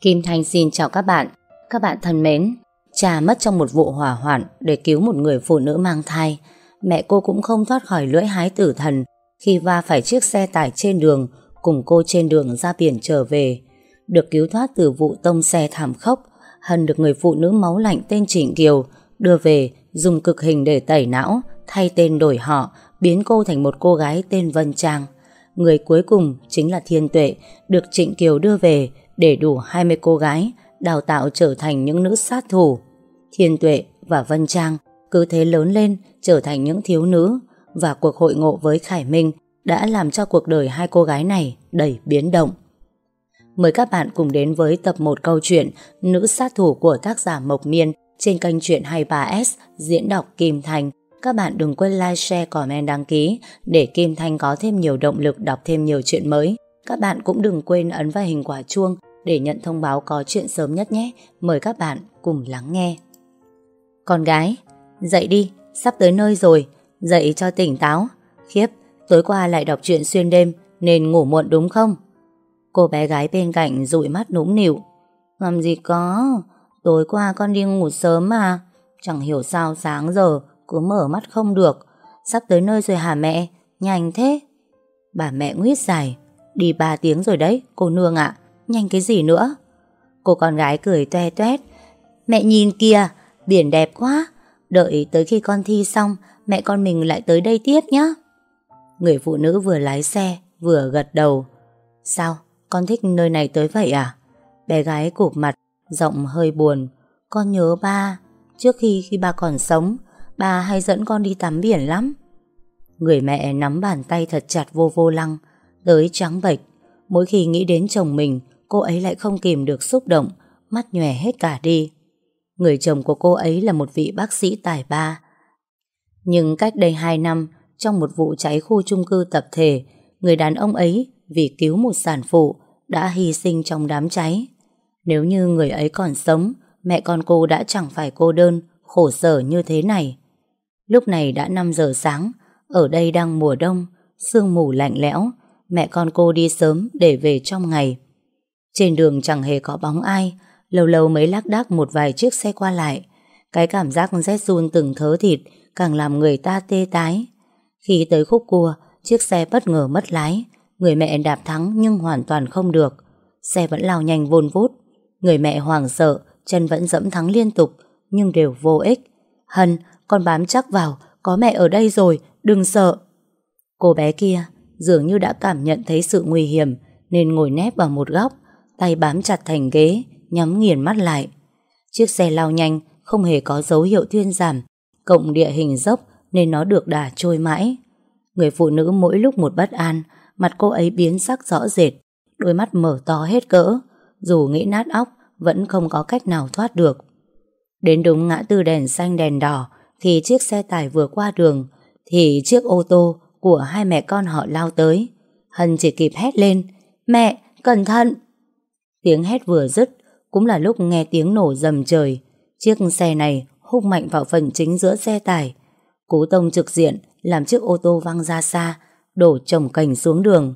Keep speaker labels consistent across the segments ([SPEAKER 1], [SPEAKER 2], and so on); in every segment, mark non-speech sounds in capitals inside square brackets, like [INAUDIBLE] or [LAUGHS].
[SPEAKER 1] Kim Thanh xin chào các bạn. Các bạn thân mến, cha mất trong một vụ hỏa hoạn để cứu một người phụ nữ mang thai. Mẹ cô cũng không thoát khỏi lưỡi hái tử thần khi va phải chiếc xe tải trên đường cùng cô trên đường ra biển trở về. Được cứu thoát từ vụ tông xe thảm khốc, Hân được người phụ nữ máu lạnh tên Trịnh Kiều đưa về dùng cực hình để tẩy não, thay tên đổi họ, biến cô thành một cô gái tên Vân Trang. Người cuối cùng chính là Thiên Tuệ, được Trịnh Kiều đưa về để đủ 20 cô gái đào tạo trở thành những nữ sát thủ. Thiên Tuệ và Vân Trang cứ thế lớn lên trở thành những thiếu nữ và cuộc hội ngộ với Khải Minh đã làm cho cuộc đời hai cô gái này đầy biến động. Mời các bạn cùng đến với tập 1 câu chuyện Nữ sát thủ của tác giả Mộc Miên trên kênh truyện 23S diễn đọc Kim Thành. Các bạn đừng quên like, share, comment, đăng ký để Kim Thanh có thêm nhiều động lực đọc thêm nhiều chuyện mới. Các bạn cũng đừng quên ấn vào hình quả chuông để nhận thông báo có chuyện sớm nhất nhé. Mời các bạn cùng lắng nghe. Con gái, dậy đi, sắp tới nơi rồi, dậy cho tỉnh táo. Khiếp, tối qua lại đọc truyện xuyên đêm nên ngủ muộn đúng không? Cô bé gái bên cạnh dụi mắt nũng nịu. Làm gì có, tối qua con đi ngủ sớm mà. Chẳng hiểu sao sáng giờ cứ mở mắt không được. Sắp tới nơi rồi hả mẹ? Nhanh thế. Bà mẹ nguyết dài. Đi 3 tiếng rồi đấy, cô nương ạ. Nhanh cái gì nữa? Cô con gái cười toe toét. Mẹ nhìn kìa, biển đẹp quá. Đợi tới khi con thi xong, mẹ con mình lại tới đây tiếp nhé. Người phụ nữ vừa lái xe, vừa gật đầu. Sao? Con thích nơi này tới vậy à? Bé gái cụp mặt, giọng hơi buồn. Con nhớ ba. Trước khi khi ba còn sống, ba hay dẫn con đi tắm biển lắm. Người mẹ nắm bàn tay thật chặt vô vô lăng, tới trắng bệch. Mỗi khi nghĩ đến chồng mình, cô ấy lại không kìm được xúc động, mắt nhòe hết cả đi. Người chồng của cô ấy là một vị bác sĩ tài ba. Nhưng cách đây 2 năm, trong một vụ cháy khu chung cư tập thể, người đàn ông ấy vì cứu một sản phụ đã hy sinh trong đám cháy. Nếu như người ấy còn sống, mẹ con cô đã chẳng phải cô đơn, khổ sở như thế này. Lúc này đã 5 giờ sáng, ở đây đang mùa đông, sương mù lạnh lẽo, mẹ con cô đi sớm để về trong ngày. Trên đường chẳng hề có bóng ai, lâu lâu mới lác đác một vài chiếc xe qua lại. Cái cảm giác rét run từng thớ thịt càng làm người ta tê tái. Khi tới khúc cua, chiếc xe bất ngờ mất lái, người mẹ đạp thắng nhưng hoàn toàn không được. Xe vẫn lao nhanh vôn vút. Người mẹ hoảng sợ, chân vẫn dẫm thắng liên tục, nhưng đều vô ích. Hân, con bám chắc vào, có mẹ ở đây rồi, đừng sợ. Cô bé kia dường như đã cảm nhận thấy sự nguy hiểm nên ngồi nép vào một góc, tay bám chặt thành ghế, nhắm nghiền mắt lại. Chiếc xe lao nhanh, không hề có dấu hiệu thuyên giảm, cộng địa hình dốc nên nó được đà trôi mãi. Người phụ nữ mỗi lúc một bất an, mặt cô ấy biến sắc rõ rệt, đôi mắt mở to hết cỡ, dù nghĩ nát óc vẫn không có cách nào thoát được. Đến đúng ngã tư đèn xanh đèn đỏ, thì chiếc xe tải vừa qua đường, thì chiếc ô tô của hai mẹ con họ lao tới. Hân chỉ kịp hét lên, mẹ, cẩn thận! Tiếng hét vừa dứt, cũng là lúc nghe tiếng nổ dầm trời. Chiếc xe này húc mạnh vào phần chính giữa xe tải. Cú tông trực diện làm chiếc ô tô văng ra xa, đổ chồng cành xuống đường.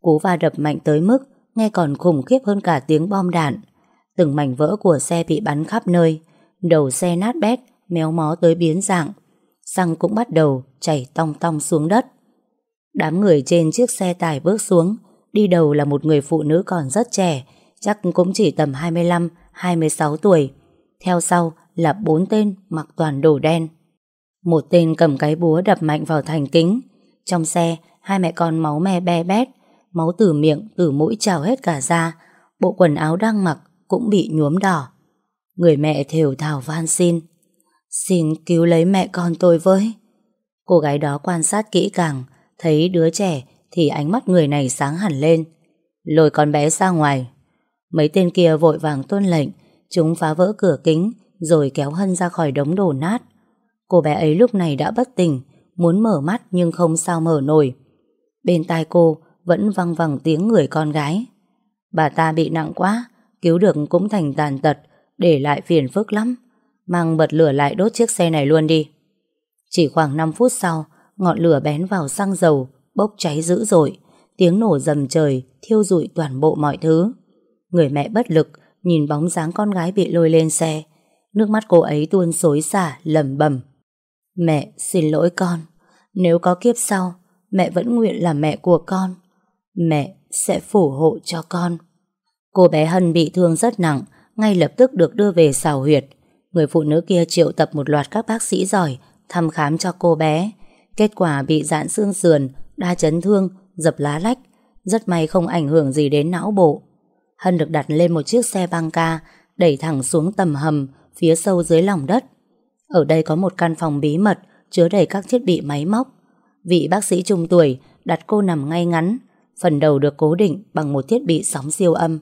[SPEAKER 1] Cú va đập mạnh tới mức nghe còn khủng khiếp hơn cả tiếng bom đạn. Từng mảnh vỡ của xe bị bắn khắp nơi, đầu xe nát bét, méo mó tới biến dạng. Xăng cũng bắt đầu chảy tong tong xuống đất. Đám người trên chiếc xe tải bước xuống, đi đầu là một người phụ nữ còn rất trẻ, chắc cũng chỉ tầm 25-26 tuổi. Theo sau là bốn tên mặc toàn đồ đen. Một tên cầm cái búa đập mạnh vào thành kính. Trong xe, hai mẹ con máu me be bét, máu từ miệng, từ mũi trào hết cả ra. Bộ quần áo đang mặc cũng bị nhuốm đỏ. Người mẹ thều thào van xin. Xin cứu lấy mẹ con tôi với. Cô gái đó quan sát kỹ càng, thấy đứa trẻ thì ánh mắt người này sáng hẳn lên. Lôi con bé ra ngoài. Mấy tên kia vội vàng tuân lệnh, chúng phá vỡ cửa kính rồi kéo Hân ra khỏi đống đổ nát. Cô bé ấy lúc này đã bất tỉnh, muốn mở mắt nhưng không sao mở nổi. Bên tai cô vẫn văng vẳng tiếng người con gái. Bà ta bị nặng quá, cứu được cũng thành tàn tật, để lại phiền phức lắm. Mang bật lửa lại đốt chiếc xe này luôn đi. Chỉ khoảng 5 phút sau, ngọn lửa bén vào xăng dầu, bốc cháy dữ dội. Tiếng nổ dầm trời, thiêu rụi toàn bộ mọi thứ. Người mẹ bất lực, nhìn bóng dáng con gái bị lôi lên xe. Nước mắt cô ấy tuôn xối xả, lầm bầm. Mẹ xin lỗi con. Nếu có kiếp sau, mẹ vẫn nguyện là mẹ của con. Mẹ sẽ phù hộ cho con. Cô bé Hân bị thương rất nặng, ngay lập tức được đưa về xào huyệt. Người phụ nữ kia triệu tập một loạt các bác sĩ giỏi thăm khám cho cô bé. Kết quả bị dạn xương sườn, đa chấn thương, dập lá lách. Rất may không ảnh hưởng gì đến não bộ. Hân được đặt lên một chiếc xe băng ca, đẩy thẳng xuống tầm hầm, phía sâu dưới lòng đất. Ở đây có một căn phòng bí mật, chứa đầy các thiết bị máy móc. Vị bác sĩ trung tuổi đặt cô nằm ngay ngắn, phần đầu được cố định bằng một thiết bị sóng siêu âm.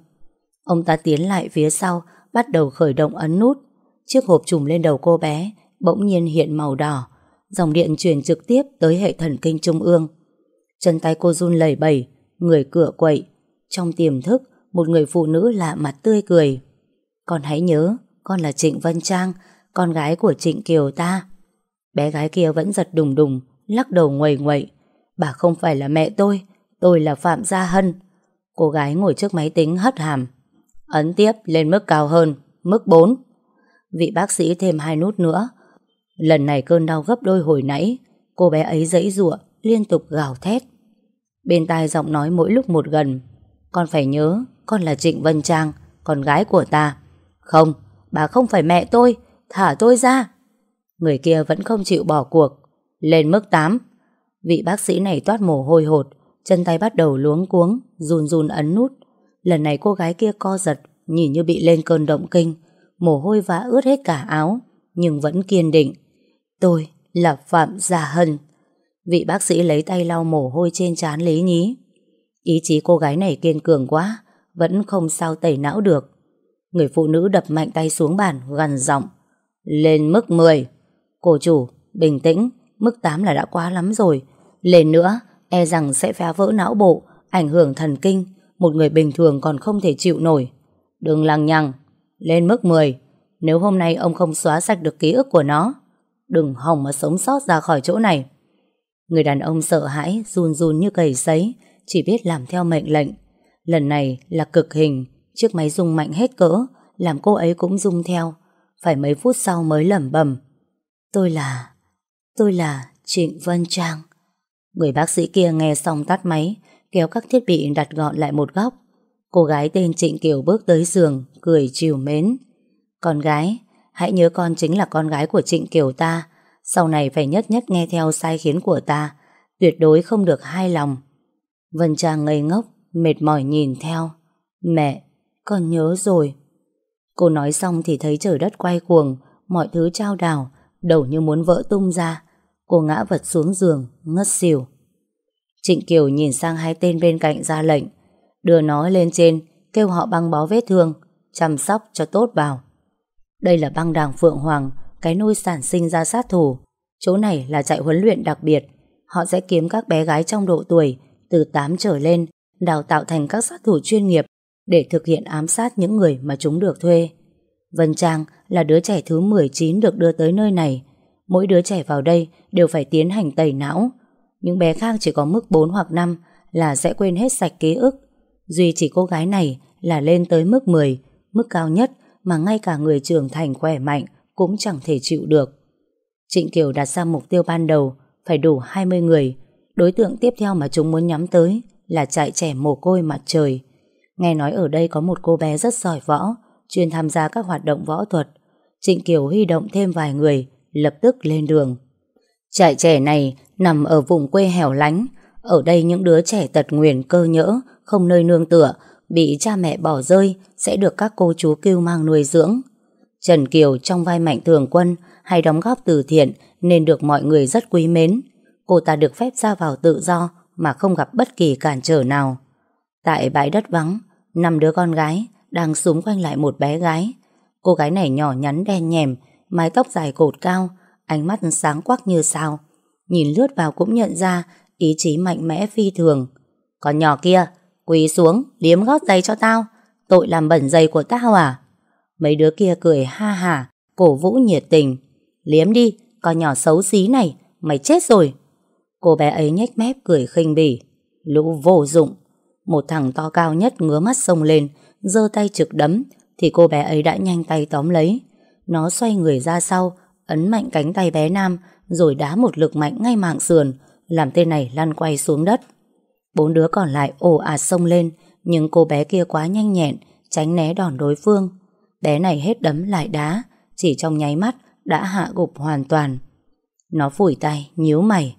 [SPEAKER 1] Ông ta tiến lại phía sau, bắt đầu khởi động ấn nút. Chiếc hộp trùm lên đầu cô bé, bỗng nhiên hiện màu đỏ. Dòng điện truyền trực tiếp tới hệ thần kinh trung ương. Chân tay cô run lẩy bẩy, người cựa quậy. Trong tiềm thức, một người phụ nữ lạ mặt tươi cười. Con hãy nhớ, con là Trịnh Vân Trang, con gái của Trịnh Kiều ta. Bé gái kia vẫn giật đùng đùng, lắc đầu nguầy nguậy. Bà không phải là mẹ tôi, tôi là Phạm Gia Hân. Cô gái ngồi trước máy tính hất hàm. Ấn tiếp lên mức cao hơn, mức 4. Vị bác sĩ thêm hai nút nữa. Lần này cơn đau gấp đôi hồi nãy, cô bé ấy dãy giụa, liên tục gào thét. Bên tai giọng nói mỗi lúc một gần. Con phải nhớ, con là Trịnh Vân Trang, con gái của ta. Không, bà không phải mẹ tôi, thả tôi ra. Người kia vẫn không chịu bỏ cuộc. Lên mức 8. Vị bác sĩ này toát mồ hôi hột, chân tay bắt đầu luống cuống, run run ấn nút. Lần này cô gái kia co giật, nhìn như bị lên cơn động kinh, mồ hôi vã ướt hết cả áo, nhưng vẫn kiên định. Tôi là Phạm Gia Hân. Vị bác sĩ lấy tay lau mồ hôi trên trán Lý Nhí. Ý chí cô gái này kiên cường quá, vẫn không sao tẩy não được. Người phụ nữ đập mạnh tay xuống bàn, gằn giọng. Lên mức 10. Cô chủ, bình tĩnh, mức 8 là đã quá lắm rồi. Lên nữa, e rằng sẽ phá vỡ não bộ, ảnh hưởng thần kinh, một người bình thường còn không thể chịu nổi. Đừng lằng nhằng, lên mức 10. Nếu hôm nay ông không xóa sạch được ký ức của nó, đừng hòng mà sống sót ra khỏi chỗ này. Người đàn ông sợ hãi, run run như cầy sấy, chỉ biết làm theo mệnh lệnh. Lần này là cực hình, chiếc máy rung mạnh hết cỡ, làm cô ấy cũng rung theo. Phải mấy phút sau mới lẩm bẩm. Tôi là... tôi là Trịnh Vân Trang. Người bác sĩ kia nghe xong tắt máy, kéo các thiết bị đặt gọn lại một góc. Cô gái tên Trịnh Kiều bước tới giường, cười chiều mến. Con gái, hãy nhớ con chính là con gái của Trịnh Kiều ta. Sau này phải nhất nhất nghe theo sai khiến của ta. Tuyệt đối không được hai lòng. Vân Trang ngây ngốc, mệt mỏi nhìn theo. Mẹ, con nhớ rồi. Cô nói xong thì thấy trời đất quay cuồng, mọi thứ trao đảo, đầu như muốn vỡ tung ra. Cô ngã vật xuống giường, ngất xỉu. Trịnh Kiều nhìn sang hai tên bên cạnh ra lệnh, đưa nó lên trên, kêu họ băng bó vết thương, chăm sóc cho tốt vào. Đây là băng đảng Phượng Hoàng, cái nôi sản sinh ra sát thủ. Chỗ này là trại huấn luyện đặc biệt. Họ sẽ kiếm các bé gái trong độ tuổi, từ 8 trở lên, đào tạo thành các sát thủ chuyên nghiệp để thực hiện ám sát những người mà chúng được thuê. Vân Trang là đứa trẻ thứ 19 được đưa tới nơi này. Mỗi đứa trẻ vào đây đều phải tiến hành tẩy não. Những bé khác chỉ có mức 4 hoặc 5 là sẽ quên hết sạch ký ức. Duy chỉ cô gái này là lên tới mức 10, mức cao nhất mà ngay cả người trưởng thành khỏe mạnh cũng chẳng thể chịu được. Trịnh Kiều đặt ra mục tiêu ban đầu phải đủ 20 người. Đối tượng tiếp theo mà chúng muốn nhắm tới là trại trẻ mồ côi mặt trời. Nghe nói ở đây có một cô bé rất giỏi võ, chuyên tham gia các hoạt động võ thuật. Trịnh Kiều huy động thêm vài người, lập tức lên đường. Trại trẻ này nằm ở vùng quê hẻo lánh. Ở đây những đứa trẻ tật nguyền cơ nhỡ, không nơi nương tựa, bị cha mẹ bỏ rơi sẽ được các cô chú kêu mang nuôi dưỡng. Trần Kiều trong vai mạnh thường quân hay đóng góp từ thiện nên được mọi người rất quý mến. Cô ta được phép ra vào tự do mà không gặp bất kỳ cản trở nào. Tại bãi đất vắng, năm đứa con gái đang súng quanh lại một bé gái. Cô gái này nhỏ nhắn đen nhèm, mái tóc dài cột cao, ánh mắt sáng quắc như sao. Nhìn lướt vào cũng nhận ra ý chí mạnh mẽ phi thường. Con nhỏ kia, quỳ xuống, liếm gót giày cho tao. Tội làm bẩn giày của tao à? Mấy đứa kia cười ha hả, cổ vũ nhiệt tình. Liếm đi, con nhỏ xấu xí này, mày chết rồi. Cô bé ấy nhếch mép cười khinh bỉ. Lũ vô dụng. Một thằng to cao nhất ngứa mắt sông lên, giơ tay trực đấm, thì cô bé ấy đã nhanh tay tóm lấy. Nó xoay người ra sau, ấn mạnh cánh tay bé Nam rồi đá một lực mạnh ngay mạng sườn, làm tên này lăn quay xuống đất. Bốn đứa còn lại ồ ạt sông lên, nhưng cô bé kia quá nhanh nhẹn, tránh né đòn đối phương. Bé này hết đấm lại đá, chỉ trong nháy mắt đã hạ gục hoàn toàn. Nó phủi tay, nhíu mày.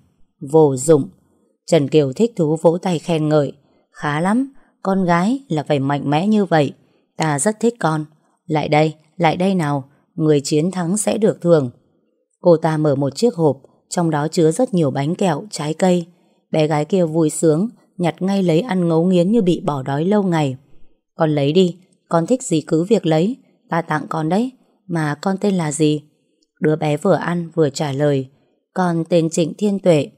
[SPEAKER 1] Vô dụng. Trần Kiều thích thú vỗ tay khen ngợi. Khá lắm, con gái là phải mạnh mẽ như vậy. Ta rất thích con. Lại đây, lại đây nào, người chiến thắng sẽ được thưởng. Cô ta mở một chiếc hộp, trong đó chứa rất nhiều bánh kẹo, trái cây. Bé gái kia vui sướng, nhặt ngay lấy ăn ngấu nghiến như bị bỏ đói lâu ngày. Con lấy đi, con thích gì cứ việc lấy, ta tặng con đấy. Mà con tên là gì? Đứa bé vừa ăn vừa trả lời, con tên Trịnh Thiên Tuệ.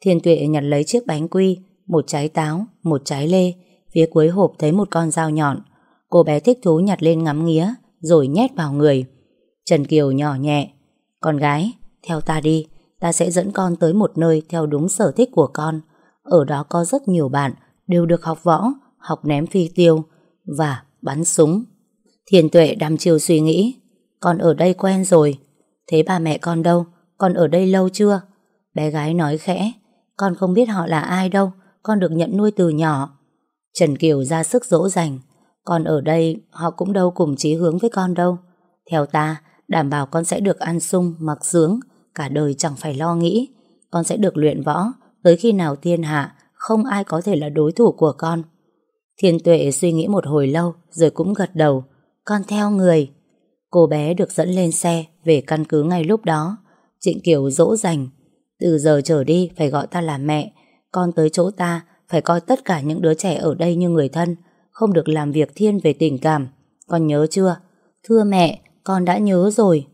[SPEAKER 1] Thiên Tuệ nhặt lấy chiếc bánh quy, một trái táo, một trái lê, phía cuối hộp thấy một con dao nhọn. Cô bé thích thú nhặt lên ngắm nghía, rồi nhét vào người. Trần Kiều nhỏ nhẹ, con gái, theo ta đi, ta sẽ dẫn con tới một nơi theo đúng sở thích của con. Ở đó có rất nhiều bạn đều được học võ, học ném phi tiêu và bắn súng. Thiền tuệ đăm chiều suy nghĩ, con ở đây quen rồi. Thế ba mẹ con đâu? Con ở đây lâu chưa? Bé gái nói khẽ, con không biết họ là ai đâu, con được nhận nuôi từ nhỏ. Trần Kiều ra sức dỗ dành, con ở đây họ cũng đâu cùng chí hướng với con đâu. Theo ta, đảm bảo con sẽ được ăn sung, mặc sướng, cả đời chẳng phải lo nghĩ. Con sẽ được luyện võ, tới khi nào thiên hạ, không ai có thể là đối thủ của con. Thiên tuệ suy nghĩ một hồi lâu, rồi cũng gật đầu. Con theo người. Cô bé được dẫn lên xe, về căn cứ ngay lúc đó. Trịnh Kiều dỗ dành. Từ giờ trở đi, phải gọi ta là mẹ. Con tới chỗ ta, phải coi tất cả những đứa trẻ ở đây như người thân, không được làm việc thiên về tình cảm. Con nhớ chưa? Thưa mẹ, con đã nhớ rồi.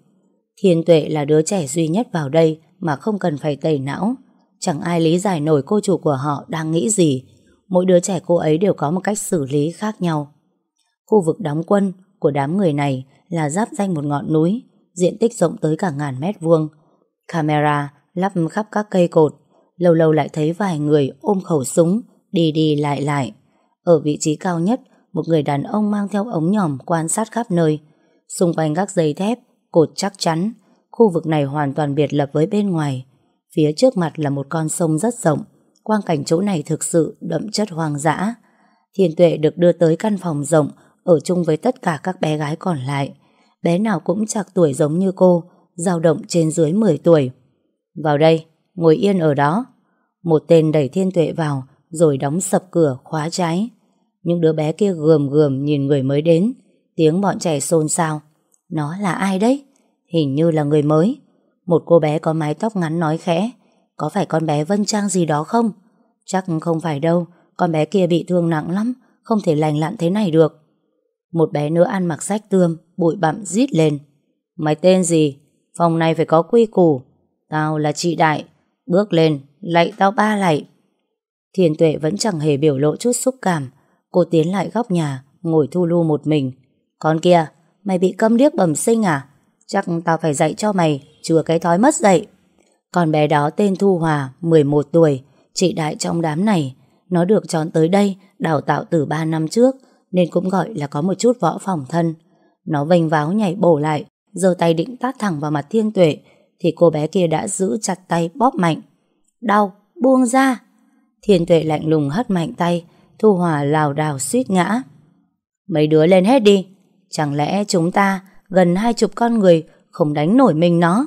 [SPEAKER 1] Thiên tuệ là đứa trẻ duy nhất vào đây mà không cần phải tẩy não. Chẳng ai lý giải nổi cô chủ của họ đang nghĩ gì. Mỗi đứa trẻ cô ấy đều có một cách xử lý khác nhau. Khu vực đóng quân của đám người này là giáp danh một ngọn núi, diện tích rộng tới cả ngàn mét vuông. Camera lắp khắp các cây cột, lâu lâu lại thấy vài người ôm khẩu súng, đi đi lại lại. Ở vị trí cao nhất, một người đàn ông mang theo ống nhòm quan sát khắp nơi. Xung quanh các dây thép, cột chắc chắn, khu vực này hoàn toàn biệt lập với bên ngoài. Phía trước mặt là một con sông rất rộng, quang cảnh chỗ này thực sự đậm chất hoang dã. Thiên tuệ được đưa tới căn phòng rộng, ở chung với tất cả các bé gái còn lại. Bé nào cũng chạc tuổi giống như cô, dao động trên dưới 10 tuổi. Vào đây, ngồi yên ở đó. Một tên đẩy thiên tuệ vào, rồi đóng sập cửa khóa trái. Những đứa bé kia gườm gườm nhìn người mới đến, tiếng bọn trẻ xôn xao. Nó là ai đấy? Hình như là người mới. Một cô bé có mái tóc ngắn nói khẽ, có phải con bé Vân Trang gì đó không? Chắc không phải đâu, con bé kia bị thương nặng lắm, không thể lành lặn thế này được. Một bé nữa ăn mặc sách tươm, bụi bặm rít lên. Mày tên gì? Phòng này phải có quy củ. Tao là chị Đại. Bước lên, lạy tao ba lạy. Thiền tuệ vẫn chẳng hề biểu lộ chút xúc cảm. Cô tiến lại góc nhà, ngồi thu lu một mình. Con kia, mày bị câm điếc bẩm sinh à? Chắc tao phải dạy cho mày, chừa cái thói mất dạy. Con bé đó tên Thu Hòa, 11 tuổi, chị đại trong đám này. Nó được chọn tới đây, đào tạo từ 3 năm trước, nên cũng gọi là có một chút võ phòng thân. Nó vênh váo nhảy bổ lại, giơ tay định tát thẳng vào mặt thiên tuệ, thì cô bé kia đã giữ chặt tay bóp mạnh. Đau, buông ra. Thiên tuệ lạnh lùng hất mạnh tay, Thu Hòa lào đào suýt ngã. Mấy đứa lên hết đi, chẳng lẽ chúng ta gần hai chục con người không đánh nổi mình nó.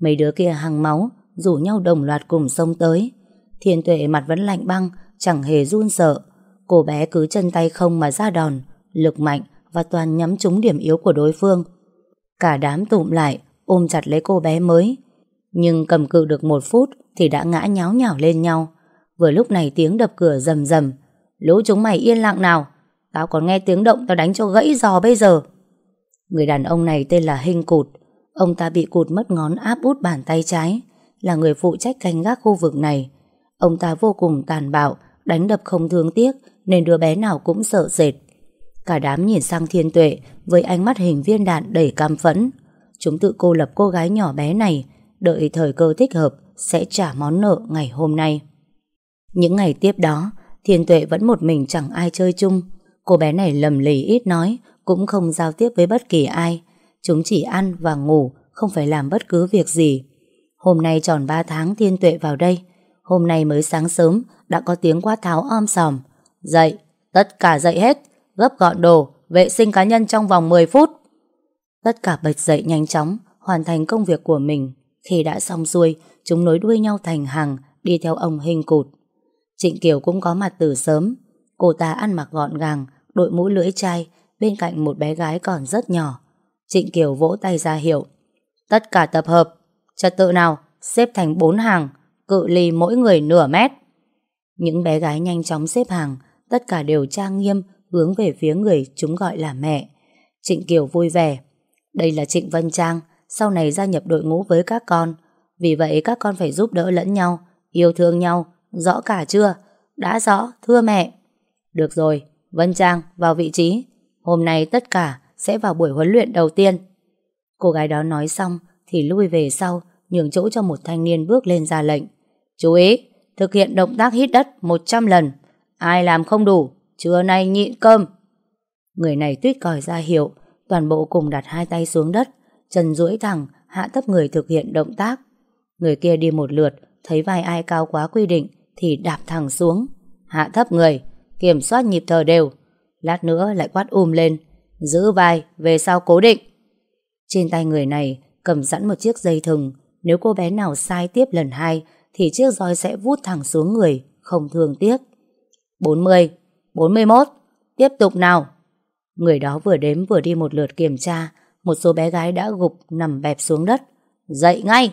[SPEAKER 1] Mấy đứa kia hằng máu, rủ nhau đồng loạt cùng sông tới. Thiên tuệ mặt vẫn lạnh băng, chẳng hề run sợ. Cô bé cứ chân tay không mà ra đòn, lực mạnh và toàn nhắm trúng điểm yếu của đối phương. Cả đám tụm lại, ôm chặt lấy cô bé mới. Nhưng cầm cự được một phút thì đã ngã nháo nhào lên nhau. Vừa lúc này tiếng đập cửa rầm rầm. Lũ chúng mày yên lặng nào. Tao còn nghe tiếng động tao đánh cho gãy giò bây giờ. Người đàn ông này tên là Hinh Cụt. Ông ta bị cụt mất ngón áp út bàn tay trái. Là người phụ trách canh gác khu vực này. Ông ta vô cùng tàn bạo, đánh đập không thương tiếc nên đứa bé nào cũng sợ sệt. Cả đám nhìn sang thiên tuệ với ánh mắt hình viên đạn đầy cam phẫn. Chúng tự cô lập cô gái nhỏ bé này, đợi thời cơ thích hợp sẽ trả món nợ ngày hôm nay. Những ngày tiếp đó, thiên tuệ vẫn một mình chẳng ai chơi chung. Cô bé này lầm lì ít nói, cũng không giao tiếp với bất kỳ ai. Chúng chỉ ăn và ngủ, không phải làm bất cứ việc gì. Hôm nay tròn 3 tháng Thiên Tuệ vào đây. Hôm nay mới sáng sớm đã có tiếng quát tháo om sòm. Dậy, tất cả dậy hết, gấp gọn đồ, vệ sinh cá nhân trong vòng 10 phút. Tất cả bật dậy nhanh chóng, hoàn thành công việc của mình. Khi đã xong xuôi, chúng nối đuôi nhau thành hàng, đi theo ông hình cụt. Trịnh Kiều cũng có mặt từ sớm. Cô ta ăn mặc gọn gàng, đội mũ lưỡi chai, bên cạnh một bé gái còn rất nhỏ. Trịnh Kiều vỗ tay ra hiệu. Tất cả tập hợp, trật tự nào, xếp thành bốn hàng, cự ly mỗi người nửa mét. Những bé gái nhanh chóng xếp hàng, tất cả đều trang nghiêm, hướng về phía người chúng gọi là mẹ. Trịnh Kiều vui vẻ. Đây là Trịnh Vân Trang, sau này gia nhập đội ngũ với các con. Vì vậy các con phải giúp đỡ lẫn nhau, yêu thương nhau, rõ cả chưa? Đã rõ, thưa mẹ. Được rồi, Vân Trang vào vị trí. Hôm nay tất cả sẽ vào buổi huấn luyện đầu tiên. Cô gái đó nói xong thì lui về sau, nhường chỗ cho một thanh niên bước lên ra lệnh. Chú ý, thực hiện động tác hít đất 100 lần. Ai làm không đủ, trưa nay nhịn cơm. Người này tuyết còi ra hiệu, toàn bộ cùng đặt hai tay xuống đất, chân duỗi thẳng, hạ thấp người thực hiện động tác. Người kia đi một lượt, thấy vai ai cao quá quy định thì đạp thẳng xuống. Hạ thấp người, kiểm soát nhịp thở đều. Lát nữa lại quát um lên, giữ vai về sau cố định. Trên tay người này cầm sẵn một chiếc dây thừng, nếu cô bé nào sai tiếp lần hai thì chiếc roi sẽ vút thẳng xuống người, không thương tiếc. 40, 41, tiếp tục nào. Người đó vừa đếm vừa đi một lượt kiểm tra, một số bé gái đã gục nằm bẹp xuống đất. Dậy ngay!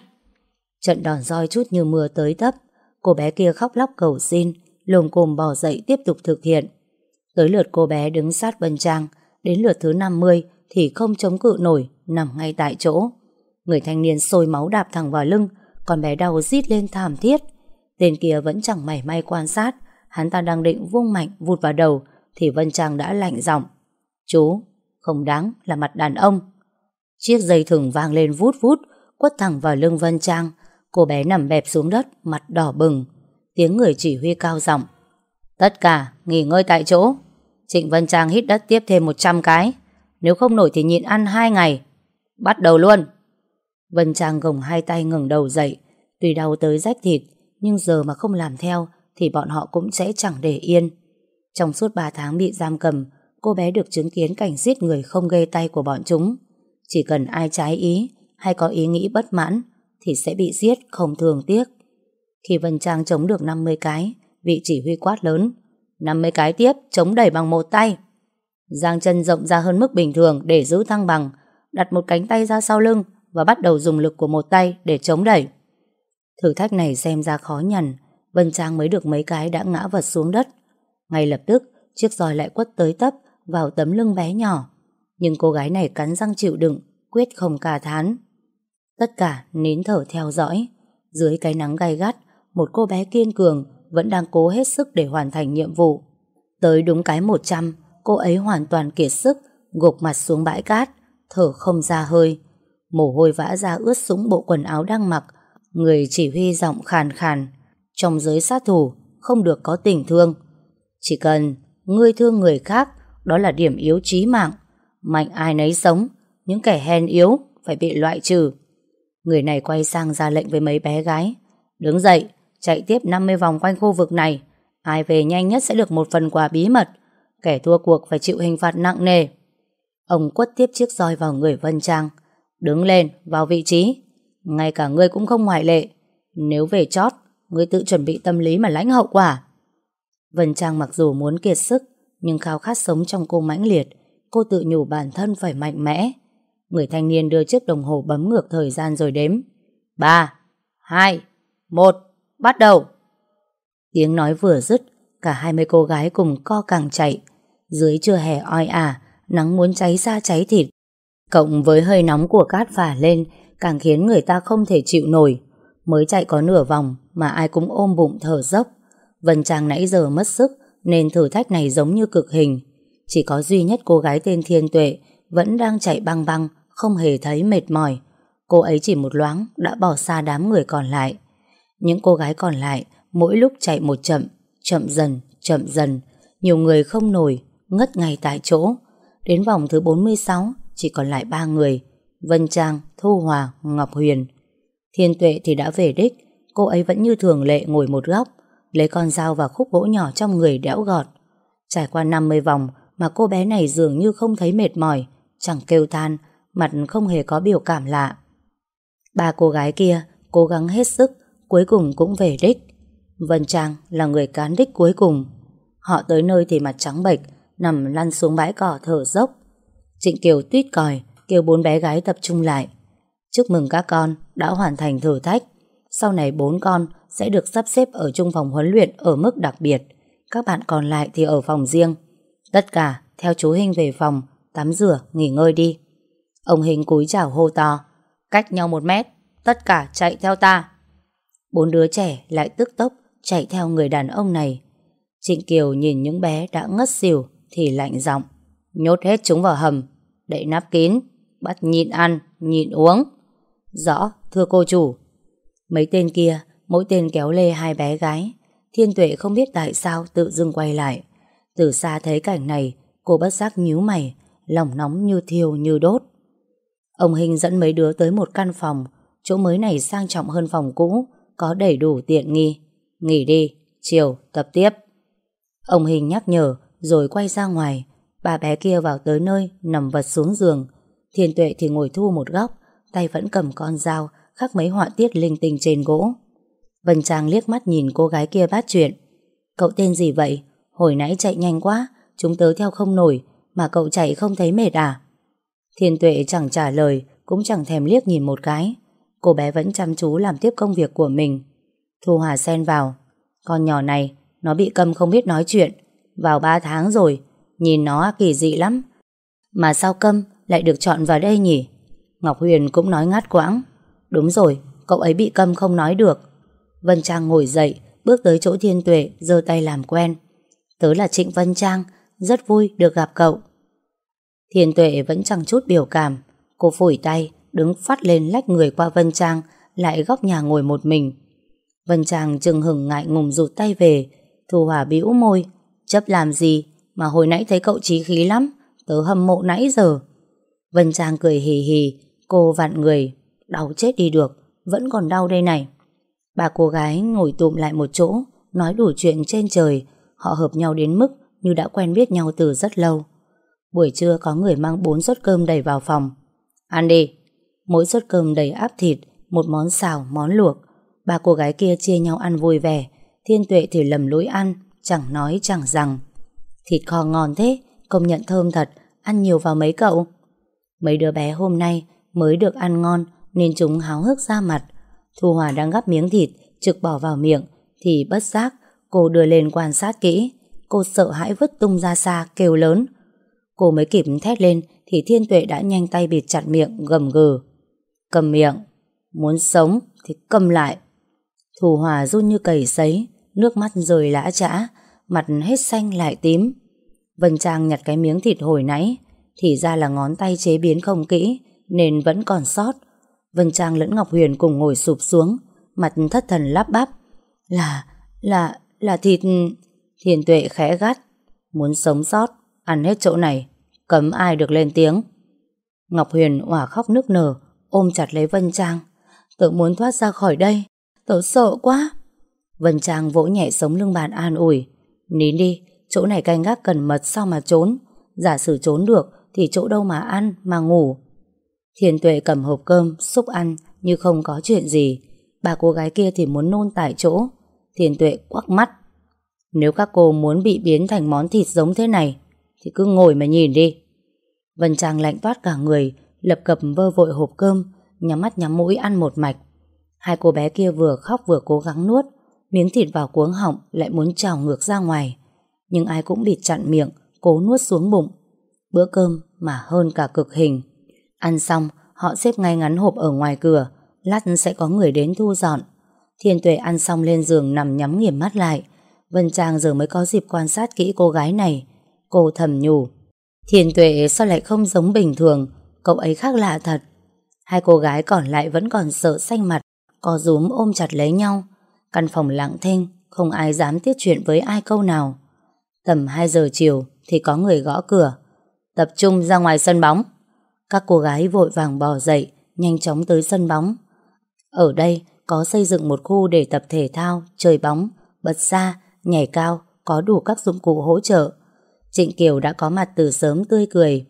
[SPEAKER 1] Trận đòn roi chút như mưa tới tấp. cô bé kia khóc lóc cầu xin, lồm cồm bò dậy tiếp tục thực hiện. Tới lượt cô bé đứng sát Vân Trang, đến lượt thứ 50 thì không chống cự nổi, nằm ngay tại chỗ. Người thanh niên sôi máu đạp thẳng vào lưng, còn bé đau rít lên thảm thiết. Tên kia vẫn chẳng mảy may quan sát, hắn ta đang định vung mạnh vụt vào đầu thì Vân Trang đã lạnh giọng. Chú, không đáng là mặt đàn ông. Chiếc dây thừng vang lên vút vút, quất thẳng vào lưng Vân Trang. Cô bé nằm bẹp xuống đất, mặt đỏ bừng. Tiếng người chỉ huy cao giọng. Tất cả nghỉ ngơi tại chỗ. Trịnh Vân Trang hít đất tiếp thêm 100 cái. Nếu không nổi thì nhịn ăn 2 ngày. Bắt đầu luôn. Vân Trang gồng hai tay ngừng đầu dậy. Tuy đau tới rách thịt, nhưng giờ mà không làm theo thì bọn họ cũng sẽ chẳng để yên. Trong suốt 3 tháng bị giam cầm, cô bé được chứng kiến cảnh giết người không gây tay của bọn chúng. Chỉ cần ai trái ý hay có ý nghĩ bất mãn thì sẽ bị giết không thường tiếc. Khi Vân Trang chống được 50 cái, vị chỉ huy quát lớn. 50 cái tiếp, chống đẩy bằng một tay. Giang chân rộng ra hơn mức bình thường để giữ thăng bằng, đặt một cánh tay ra sau lưng và bắt đầu dùng lực của một tay để chống đẩy. Thử thách này xem ra khó nhằn, Vân Trang mới được mấy cái đã ngã vật xuống đất. Ngay lập tức, chiếc roi lại quất tới tấp vào tấm lưng bé nhỏ. Nhưng cô gái này cắn răng chịu đựng, quyết không cà thán. Tất cả nín thở theo dõi. Dưới cái nắng gay gắt, một cô bé kiên cường vẫn đang cố hết sức để hoàn thành nhiệm vụ. Tới đúng cái 100, cô ấy hoàn toàn kiệt sức, gục mặt xuống bãi cát, thở không ra hơi. Mồ hôi vã ra ướt sũng bộ quần áo đang mặc, người chỉ huy giọng khàn khàn. Trong giới sát thủ, không được có tình thương. Chỉ cần ngươi thương người khác, đó là điểm yếu chí mạng. Mạnh ai nấy sống, những kẻ hèn yếu phải bị loại trừ. Người này quay sang ra lệnh với mấy bé gái. Đứng dậy, chạy tiếp 50 vòng quanh khu vực này. Ai về nhanh nhất sẽ được một phần quà bí mật. Kẻ thua cuộc phải chịu hình phạt nặng nề. Ông quất tiếp chiếc roi vào người Vân Trang. Đứng lên, vào vị trí. Ngay cả ngươi cũng không ngoại lệ. Nếu về chót, ngươi tự chuẩn bị tâm lý mà lãnh hậu quả. Vân Trang mặc dù muốn kiệt sức, nhưng khao khát sống trong cô mãnh liệt. Cô tự nhủ bản thân phải mạnh mẽ. Người thanh niên đưa chiếc đồng hồ bấm ngược thời gian rồi đếm. 3, 2, 1, bắt đầu. Tiếng nói vừa dứt, cả hai mươi cô gái cùng co càng chạy. Dưới trưa hè oi ả, nắng muốn cháy ra cháy thịt. Cộng với hơi nóng của cát phả lên, càng khiến người ta không thể chịu nổi. Mới chạy có nửa vòng mà ai cũng ôm bụng thở dốc. Vân Trang nãy giờ mất sức nên thử thách này giống như cực hình. Chỉ có duy nhất cô gái tên Thiên Tuệ vẫn đang chạy băng băng, không hề thấy mệt mỏi. Cô ấy chỉ một loáng đã bỏ xa đám người còn lại. Những cô gái còn lại mỗi lúc chạy một chậm, chậm dần, chậm dần. Nhiều người không nổi, ngất ngay tại chỗ. Đến vòng thứ 46 Chỉ còn lại ba người Vân Trang, Thu Hòa, Ngọc Huyền Thiên Tuệ thì đã về đích Cô ấy vẫn như thường lệ ngồi một góc Lấy con dao và khúc gỗ nhỏ trong người đẽo gọt. Trải qua 50 vòng Mà cô bé này dường như không thấy mệt mỏi, Chẳng kêu than, Mặt không hề có biểu cảm lạ. Ba cô gái kia cố gắng hết sức, Cuối cùng cũng về đích. Vân Trang là người cán đích cuối cùng. Họ tới nơi thì mặt trắng bệch, Nằm lăn xuống bãi cỏ thở dốc. Trịnh Kiều tuyết còi, Kêu bốn bé gái tập trung lại. Chúc mừng các con đã hoàn thành thử thách. Sau này bốn con sẽ được sắp xếp ở chung phòng huấn luyện Ở mức đặc biệt. Các bạn còn lại thì ở phòng riêng. Tất cả theo chú Hình về phòng Tắm rửa, nghỉ ngơi đi. Ông Hình cúi chào hô to Cách nhau một mét Tất cả chạy theo ta. Bốn đứa trẻ lại tức tốc Chạy theo người đàn ông này. Trịnh Kiều nhìn những bé đã ngất xỉu Thì lạnh giọng Nhốt hết chúng vào hầm Đậy nắp kín Bắt nhịn ăn, nhịn uống. Rõ, thưa cô chủ. Mấy tên kia, mỗi tên kéo lê hai bé gái. Thiên tuệ không biết tại sao tự dưng quay lại. Từ xa thấy cảnh này Cô bất giác nhíu mày Lòng nóng như thiêu như đốt. Ông Hình dẫn mấy đứa tới một căn phòng Chỗ mới này sang trọng hơn phòng cũ Có đầy đủ tiện nghi. Nghỉ đi, chiều tập tiếp. Ông Hình nhắc nhở Rồi quay ra ngoài. Ba bé kia vào tới nơi Nằm vật xuống giường. Thiên tuệ thì ngồi thu một góc Tay vẫn cầm con dao Khắc mấy họa tiết linh tinh trên gỗ. Vân Trang liếc mắt nhìn cô gái kia bắt chuyện. Cậu tên gì vậy? Hồi nãy chạy nhanh quá, Chúng tớ theo không nổi, Mà cậu chạy không thấy mệt à? Thiên tuệ chẳng trả lời, Cũng chẳng thèm liếc nhìn một cái. Cô bé vẫn chăm chú làm tiếp công việc của mình. Thu Hòa xen vào. Con nhỏ này, Nó bị câm không biết nói chuyện. Vào 3 tháng rồi, Nhìn nó kỳ dị lắm. Mà sao câm, lại được chọn vào đây nhỉ? Ngọc Huyền cũng nói ngắt quãng. Đúng rồi, Cậu ấy bị câm không nói được. Vân Trang ngồi dậy, Bước tới chỗ Thiên Tuệ, giơ tay làm quen. Tớ là Trịnh Vân Trang, Rất vui được gặp cậu. Thiên Tuệ vẫn chẳng chút biểu cảm. Cô phủi tay, Đứng phát lên lách người qua Vân Trang, Lại góc nhà ngồi một mình. Vân Trang chừng hừng ngại ngùng rụt tay về. Thu Hòa bĩu môi, Chấp làm gì? Mà hồi nãy thấy cậu trí khí lắm, Tớ hâm mộ nãy giờ. Vân Trang cười hì hì, Cô vặn người, Đau chết đi được, Vẫn còn đau đây này. Ba cô gái ngồi tụm lại một chỗ Nói đủ chuyện trên trời. Họ hợp nhau đến mức như đã quen biết nhau từ rất lâu. Buổi trưa có người mang bốn suất cơm đầy vào phòng. Ăn đi Mỗi suất cơm đầy áp thịt Một món xào, món luộc. Ba cô gái kia chia nhau ăn vui vẻ. Thiên tuệ thì lầm lối ăn Chẳng nói chẳng rằng. Thịt kho ngon thế Công nhận thơm thật Ăn nhiều vào mấy cậu? Mấy đứa bé hôm nay mới được ăn ngon Nên chúng háo hức ra mặt. Thu Hòa đang gắp miếng thịt, Trực bỏ vào miệng, Thì bất giác cô đưa lên quan sát kỹ. Cô sợ hãi vứt tung ra xa, kêu lớn. Cô mới kịp thét lên, Thì thiên tuệ đã nhanh tay bịt chặt miệng, gầm gừ. Cầm miệng. Muốn sống thì cầm lại. Thu Hòa run như cầy sấy, Nước mắt rơi lã chã Mặt hết xanh lại tím. Vân Trang nhặt cái miếng thịt hồi nãy, Thì ra là ngón tay chế biến không kỹ, Nên vẫn còn sót. Vân Trang lẫn Ngọc Huyền cùng ngồi sụp xuống Mặt thất thần lắp bắp Là, là, là thịt. Thiền tuệ khẽ gắt. Muốn sống sót, ăn hết chỗ này Cấm ai được lên tiếng. Ngọc Huyền òa khóc nức nở Ôm chặt lấy Vân Trang. Tớ muốn thoát ra khỏi đây Tớ sợ quá. Vân Trang vỗ nhẹ sống lưng bàn an ủi. Nín đi, chỗ này canh gác cần mật sao mà trốn? Giả sử trốn được Thì chỗ đâu mà ăn, mà ngủ? Thiên tuệ cầm hộp cơm, xúc ăn Như không có chuyện gì. Bà cô gái kia thì muốn nôn tại chỗ. Thiên tuệ quắc mắt. Nếu các cô muốn bị biến thành món thịt giống thế này Thì cứ ngồi mà nhìn đi. Vân Trang lạnh toát cả người Lập cập vơ vội hộp cơm Nhắm mắt nhắm mũi ăn một mạch. Hai cô bé kia vừa khóc vừa cố gắng nuốt Miếng thịt vào cuống họng Lại muốn trào ngược ra ngoài. Nhưng ai cũng bịt chặn miệng Cố nuốt xuống bụng. Bữa cơm mà hơn cả cực hình. Ăn xong, họ xếp ngay ngắn hộp ở ngoài cửa, Lát sẽ có người đến thu dọn. Thiên tuệ ăn xong lên giường Nằm nhắm nghiền mắt lại. Vân Trang giờ mới có dịp quan sát kỹ cô gái này. Cô thầm nhủ, Thiên tuệ sao lại không giống bình thường? Cậu ấy khác lạ thật. Hai cô gái còn lại vẫn còn sợ xanh mặt, Co rúm ôm chặt lấy nhau. Căn phòng lặng thinh, Không ai dám tiết chuyện với ai câu nào. Tầm 2 giờ chiều Thì có người gõ cửa. Tập trung ra ngoài sân bóng. Các cô gái vội vàng bò dậy, nhanh chóng tới sân bóng. Ở đây có xây dựng một khu để tập thể thao, chơi bóng, bật xa, nhảy cao, có đủ các dụng cụ hỗ trợ. Trịnh Kiều đã có mặt từ sớm tươi cười.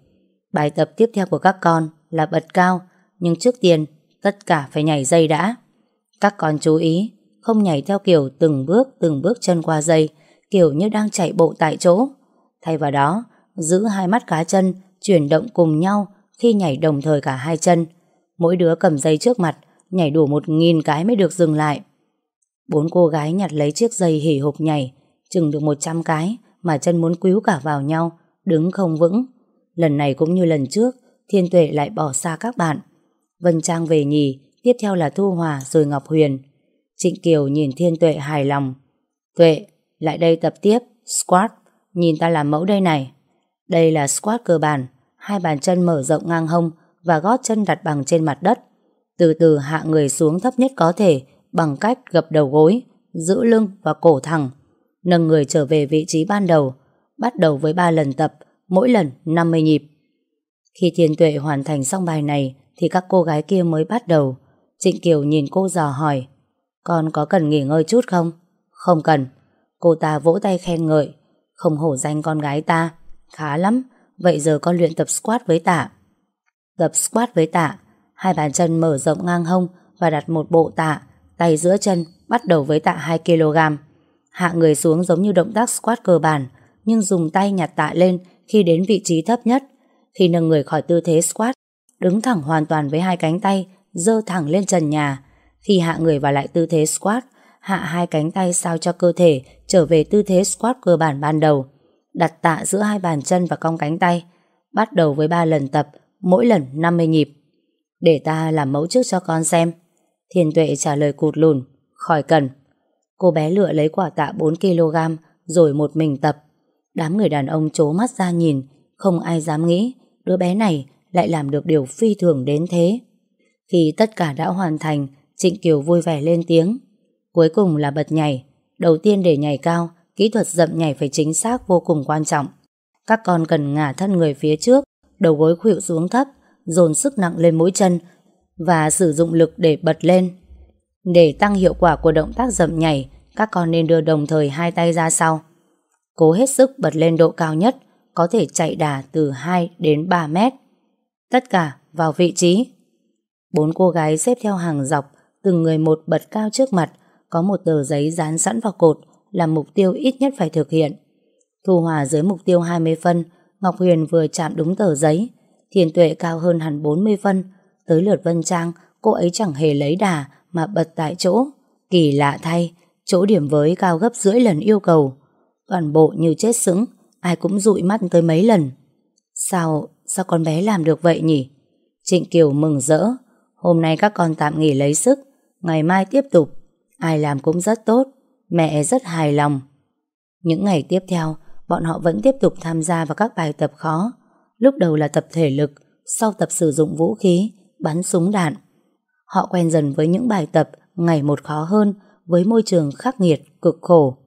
[SPEAKER 1] Bài tập tiếp theo của các con là bật cao, nhưng trước tiên tất cả phải nhảy dây đã. Các con chú ý, không nhảy theo kiểu từng bước từng bước chân qua dây, kiểu như đang chạy bộ tại chỗ. Thay vào đó, giữ hai mắt cá chân chuyển động cùng nhau khi nhảy đồng thời cả hai chân. Mỗi đứa cầm dây trước mặt, nhảy đủ một nghìn cái mới được dừng lại. Bốn cô gái nhặt lấy chiếc dây hỉ hục nhảy, chừng được một trăm cái mà chân muốn quýu cả vào nhau, đứng không vững. Lần này cũng như lần trước, Thiên Tuệ lại bỏ xa các bạn. Vân Trang về nhì, tiếp theo là Thu Hòa rồi Ngọc Huyền. Trịnh Kiều nhìn Thiên Tuệ hài lòng. Tuệ, lại đây tập tiếp, squat, nhìn ta làm mẫu đây này. Đây là squat cơ bản, hai bàn chân mở rộng ngang hông và gót chân đặt bằng trên mặt đất. Từ từ hạ người xuống thấp nhất có thể bằng cách gập đầu gối, giữ lưng và cổ thẳng. Nâng người trở về vị trí ban đầu, bắt đầu với 3 lần tập, mỗi lần 50 nhịp. Khi Thiên Tuệ hoàn thành xong bài này thì các cô gái kia mới bắt đầu. Trịnh Kiều nhìn cô dò hỏi Con có cần nghỉ ngơi chút không? Không cần. Cô ta vỗ tay khen ngợi Không hổ danh con gái ta. Khá lắm. Vậy giờ con luyện tập squat với tạ. Tập squat với tạ Hai bàn chân mở rộng ngang hông và đặt một bộ tạ, tay giữa chân, bắt đầu với tạ 2kg. Hạ người xuống giống như động tác squat cơ bản, nhưng dùng tay nhặt tạ lên khi đến vị trí thấp nhất. Khi nâng người khỏi tư thế squat, đứng thẳng hoàn toàn với hai cánh tay dơ thẳng lên trần nhà. Khi hạ người vào lại tư thế squat, hạ hai cánh tay sao cho cơ thể trở về tư thế squat cơ bản ban đầu. Đặt tạ giữa hai bàn chân và cong cánh tay. Bắt đầu với ba lần tập, mỗi lần 50 nhịp. Để ta làm mẫu trước cho con xem. Thiên tuệ trả lời cụt lùn. Khỏi cần. Cô bé lựa lấy quả tạ 4kg rồi một mình tập. Đám người đàn ông chố mắt ra nhìn, không ai dám nghĩ đứa bé này lại làm được điều phi thường đến thế. Khi tất cả đã hoàn thành, Trịnh Kiều vui vẻ lên tiếng. Cuối cùng là bật nhảy. Đầu tiên để nhảy cao, kỹ thuật dậm nhảy phải chính xác vô cùng quan trọng. Các con cần ngả thân người phía trước, đầu gối khuỵu xuống thấp, dồn sức nặng lên mũi chân và sử dụng lực để bật lên. Để tăng hiệu quả của động tác dậm nhảy, các con nên đưa đồng thời hai tay ra sau. Cố hết sức bật lên độ cao nhất, có thể chạy đà từ 2 đến 3 mét. Tất cả vào vị trí. Bốn cô gái xếp theo hàng dọc, từng người một bật cao trước mặt, có một tờ giấy dán sẵn vào cột là mục tiêu ít nhất phải thực hiện. Thu Hòa dưới mục tiêu 20 phân, Ngọc Huyền vừa chạm đúng tờ giấy, Thiền Tuệ cao hơn hẳn 40 phân, tới lượt Vân Trang, cô ấy chẳng hề lấy đà mà bật tại chỗ. Kỳ lạ thay, chỗ điểm với cao gấp rưỡi lần yêu cầu. Toàn bộ như chết sững, ai cũng dụi mắt tới mấy lần. Sao, sao con bé làm được vậy nhỉ? Trịnh Kiều mừng rỡ, hôm nay các con tạm nghỉ lấy sức, ngày mai tiếp tục. Ai làm cũng rất tốt, mẹ rất hài lòng. Những ngày tiếp theo, bọn họ vẫn tiếp tục tham gia vào các bài tập khó. Lúc đầu là tập thể lực, sau tập sử dụng vũ khí, bắn súng đạn. Họ quen dần với những bài tập ngày một khó hơn với môi trường khắc nghiệt, cực khổ.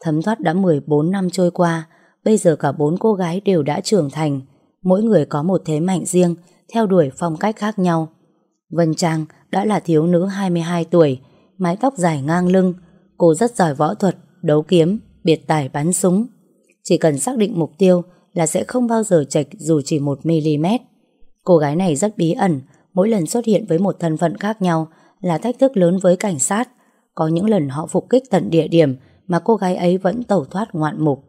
[SPEAKER 1] Thấm thoát đã 14 năm trôi qua, bây giờ cả bốn cô gái đều đã trưởng thành, mỗi người có một thế mạnh riêng, theo đuổi phong cách khác nhau. Vân Trang đã là thiếu nữ 22 tuổi, mái tóc dài ngang lưng, cô rất giỏi võ thuật, đấu kiếm, biệt tài bắn súng. Chỉ cần xác định mục tiêu là sẽ không bao giờ chệch dù chỉ một mm. Cô gái này rất bí ẩn, mỗi lần xuất hiện với một thân phận khác nhau là thách thức lớn với cảnh sát. Có những lần họ phục kích tận địa điểm mà cô gái ấy vẫn tẩu thoát ngoạn mục.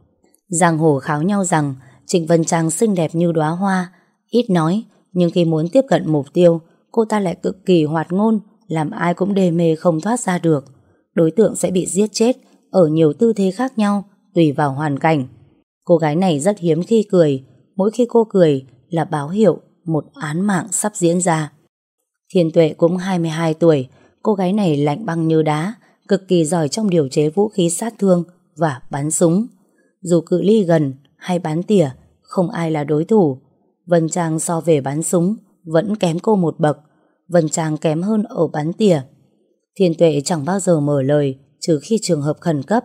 [SPEAKER 1] Giang hồ kháo nhau rằng Trịnh Vân Trang xinh đẹp như đóa hoa, ít nói, nhưng khi muốn tiếp cận mục tiêu, cô ta lại cực kỳ hoạt ngôn, làm ai cũng đê mê không thoát ra được. Đối tượng sẽ bị giết chết ở nhiều tư thế khác nhau, tùy vào hoàn cảnh. Cô gái này rất hiếm khi cười, mỗi khi cô cười là báo hiệu một án mạng sắp diễn ra. Thiên Tuệ cũng 22 tuổi, cô gái này lạnh băng như đá, cực kỳ giỏi trong điều chế vũ khí sát thương và bắn súng. Dù cự ly gần hay bắn tỉa, không ai là đối thủ. Vân Trang so về bắn súng, vẫn kém cô một bậc. Vân Trang kém hơn ở bắn tỉa. Thiên Tuệ chẳng bao giờ mở lời, trừ khi trường hợp khẩn cấp.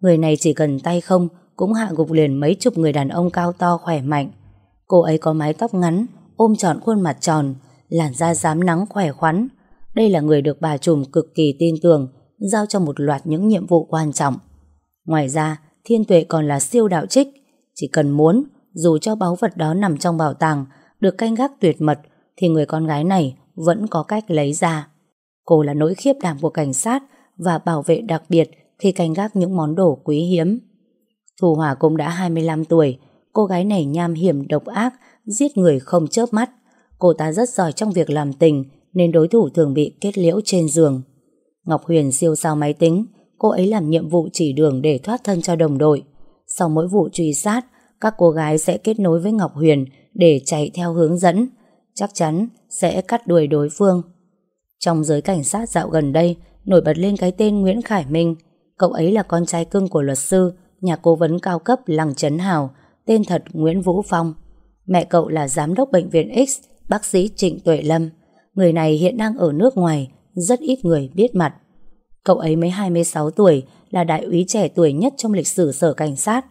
[SPEAKER 1] Người này chỉ cần tay không, cũng hạ gục liền mấy chục người đàn ông cao to khỏe mạnh. Cô ấy có mái tóc ngắn, ôm trọn khuôn mặt tròn, làn da rám nắng khỏe khoắn. Đây là người được bà trùm cực kỳ tin tưởng, giao cho một loạt những nhiệm vụ quan trọng. Ngoài ra, Thiên Tuệ còn là siêu đạo trích. Chỉ cần muốn, dù cho báu vật đó nằm trong bảo tàng, được canh gác tuyệt mật, thì người con gái này vẫn có cách lấy ra. Cô là nỗi khiếp đảm của cảnh sát và bảo vệ đặc biệt khi canh gác những món đồ quý hiếm. Thu Hòa cũng đã 25 tuổi, cô gái này nham hiểm độc ác, giết người không chớp mắt. Cô ta rất giỏi trong việc làm tình, nên đối thủ thường bị kết liễu trên giường. Ngọc Huyền siêu sao máy tính, cô ấy làm nhiệm vụ chỉ đường để thoát thân cho đồng đội. Sau mỗi vụ truy sát, các cô gái sẽ kết nối với Ngọc Huyền để chạy theo hướng dẫn. Chắc chắn sẽ cắt đuổi đối phương. Trong giới cảnh sát dạo gần đây, nổi bật lên cái tên Nguyễn Khải Minh. Cậu ấy là con trai cưng của luật sư, nhà cố vấn cao cấp Lăng Trấn Hào, tên thật Nguyễn Vũ Phong. Mẹ cậu là giám đốc bệnh viện X, bác sĩ Trịnh Tuệ Lâm. Người này hiện đang ở nước ngoài, rất ít người biết mặt. Cậu ấy mới 26 tuổi, là đại úy trẻ tuổi nhất trong lịch sử sở cảnh sát.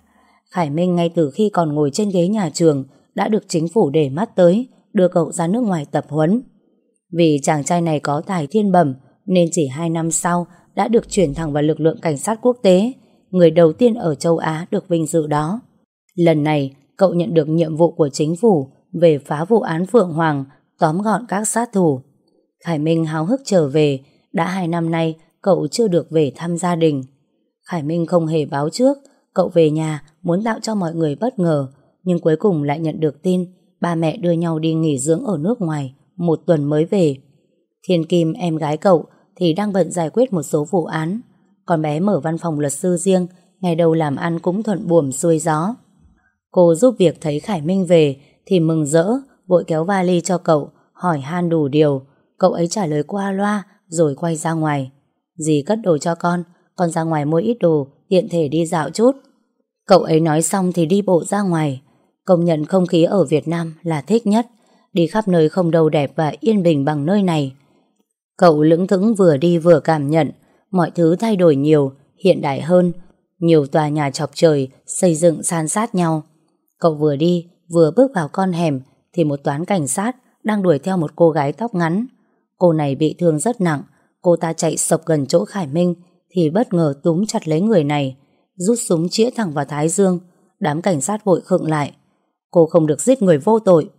[SPEAKER 1] Khải Minh ngay từ khi còn ngồi trên ghế nhà trường đã được chính phủ để mắt tới, đưa cậu ra nước ngoài tập huấn. Vì chàng trai này có tài thiên bẩm nên chỉ 2 năm sau đã được chuyển thẳng vào lực lượng cảnh sát quốc tế, người đầu tiên ở châu Á được vinh dự đó. Lần này, cậu nhận được nhiệm vụ của chính phủ về phá vụ án Phượng Hoàng, tóm gọn các sát thủ. Khải Minh háo hức trở về, đã hai năm nay cậu chưa được về thăm gia đình. Khải Minh không hề báo trước, cậu về nhà muốn tạo cho mọi người bất ngờ, nhưng cuối cùng lại nhận được tin ba mẹ đưa nhau đi nghỉ dưỡng ở nước ngoài, một tuần mới về. Thiên Kim, em gái cậu, thì đang bận giải quyết một số vụ án, còn bé mở văn phòng luật sư riêng, ngày đầu làm ăn cũng thuận buồm xuôi gió. Cô giúp việc thấy Khải Minh về thì mừng rỡ, vội kéo vali cho cậu, hỏi han đủ điều. Cậu ấy trả lời qua loa rồi quay ra ngoài. Dì cất đồ cho con, con ra ngoài mua ít đồ, tiện thể đi dạo chút. Cậu ấy nói xong thì đi bộ ra ngoài. Công nhận không khí ở Việt Nam là thích nhất. Đi khắp nơi không đâu đẹp và yên bình bằng nơi này. Cậu lững thững vừa đi vừa cảm nhận mọi thứ thay đổi nhiều, hiện đại hơn. Nhiều tòa nhà chọc trời xây dựng san sát nhau. Cậu vừa đi vừa bước vào con hẻm thì một toán cảnh sát đang đuổi theo một cô gái tóc ngắn. Cô này bị thương rất nặng, cô ta chạy sập gần chỗ Khải Minh thì bất ngờ túm chặt lấy người này, rút súng chĩa thẳng vào thái dương. Đám cảnh sát vội khựng lại. Cô không được giết người vô tội.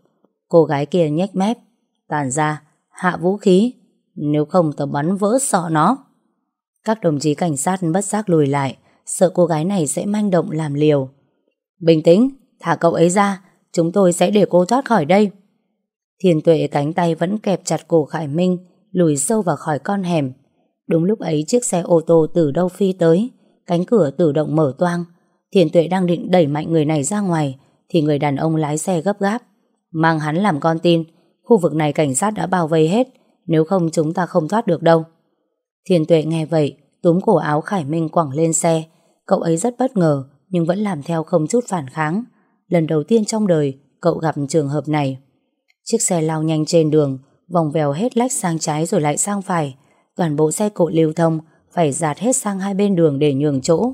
[SPEAKER 1] Cô gái kia nhếch mép, tàn ra, hạ vũ khí, nếu không tớ bắn vỡ sọ nó. Các đồng chí cảnh sát bất giác lùi lại, sợ cô gái này sẽ manh động làm liều. Bình tĩnh, thả cậu ấy ra, chúng tôi sẽ để cô thoát khỏi đây. Thiên tuệ cánh tay vẫn kẹp chặt cổ Khải Minh, lùi sâu vào khỏi con hẻm. Đúng lúc ấy chiếc xe ô tô từ đâu phi tới, cánh cửa tự động mở toang. Thiên tuệ đang định đẩy mạnh người này ra ngoài, thì người đàn ông lái xe gấp gáp. Mang hắn làm con tin, khu vực này cảnh sát đã bao vây hết, nếu không chúng ta không thoát được đâu. Thiên tuệ nghe vậy, túm cổ áo Khải Minh quẳng lên xe. Cậu ấy rất bất ngờ, nhưng vẫn làm theo không chút phản kháng. Lần đầu tiên trong đời, cậu gặp trường hợp này. Chiếc xe lao nhanh trên đường, vòng vèo hết lách sang trái rồi lại sang phải. Toàn bộ xe cộ lưu thông phải dạt hết sang hai bên đường để nhường chỗ.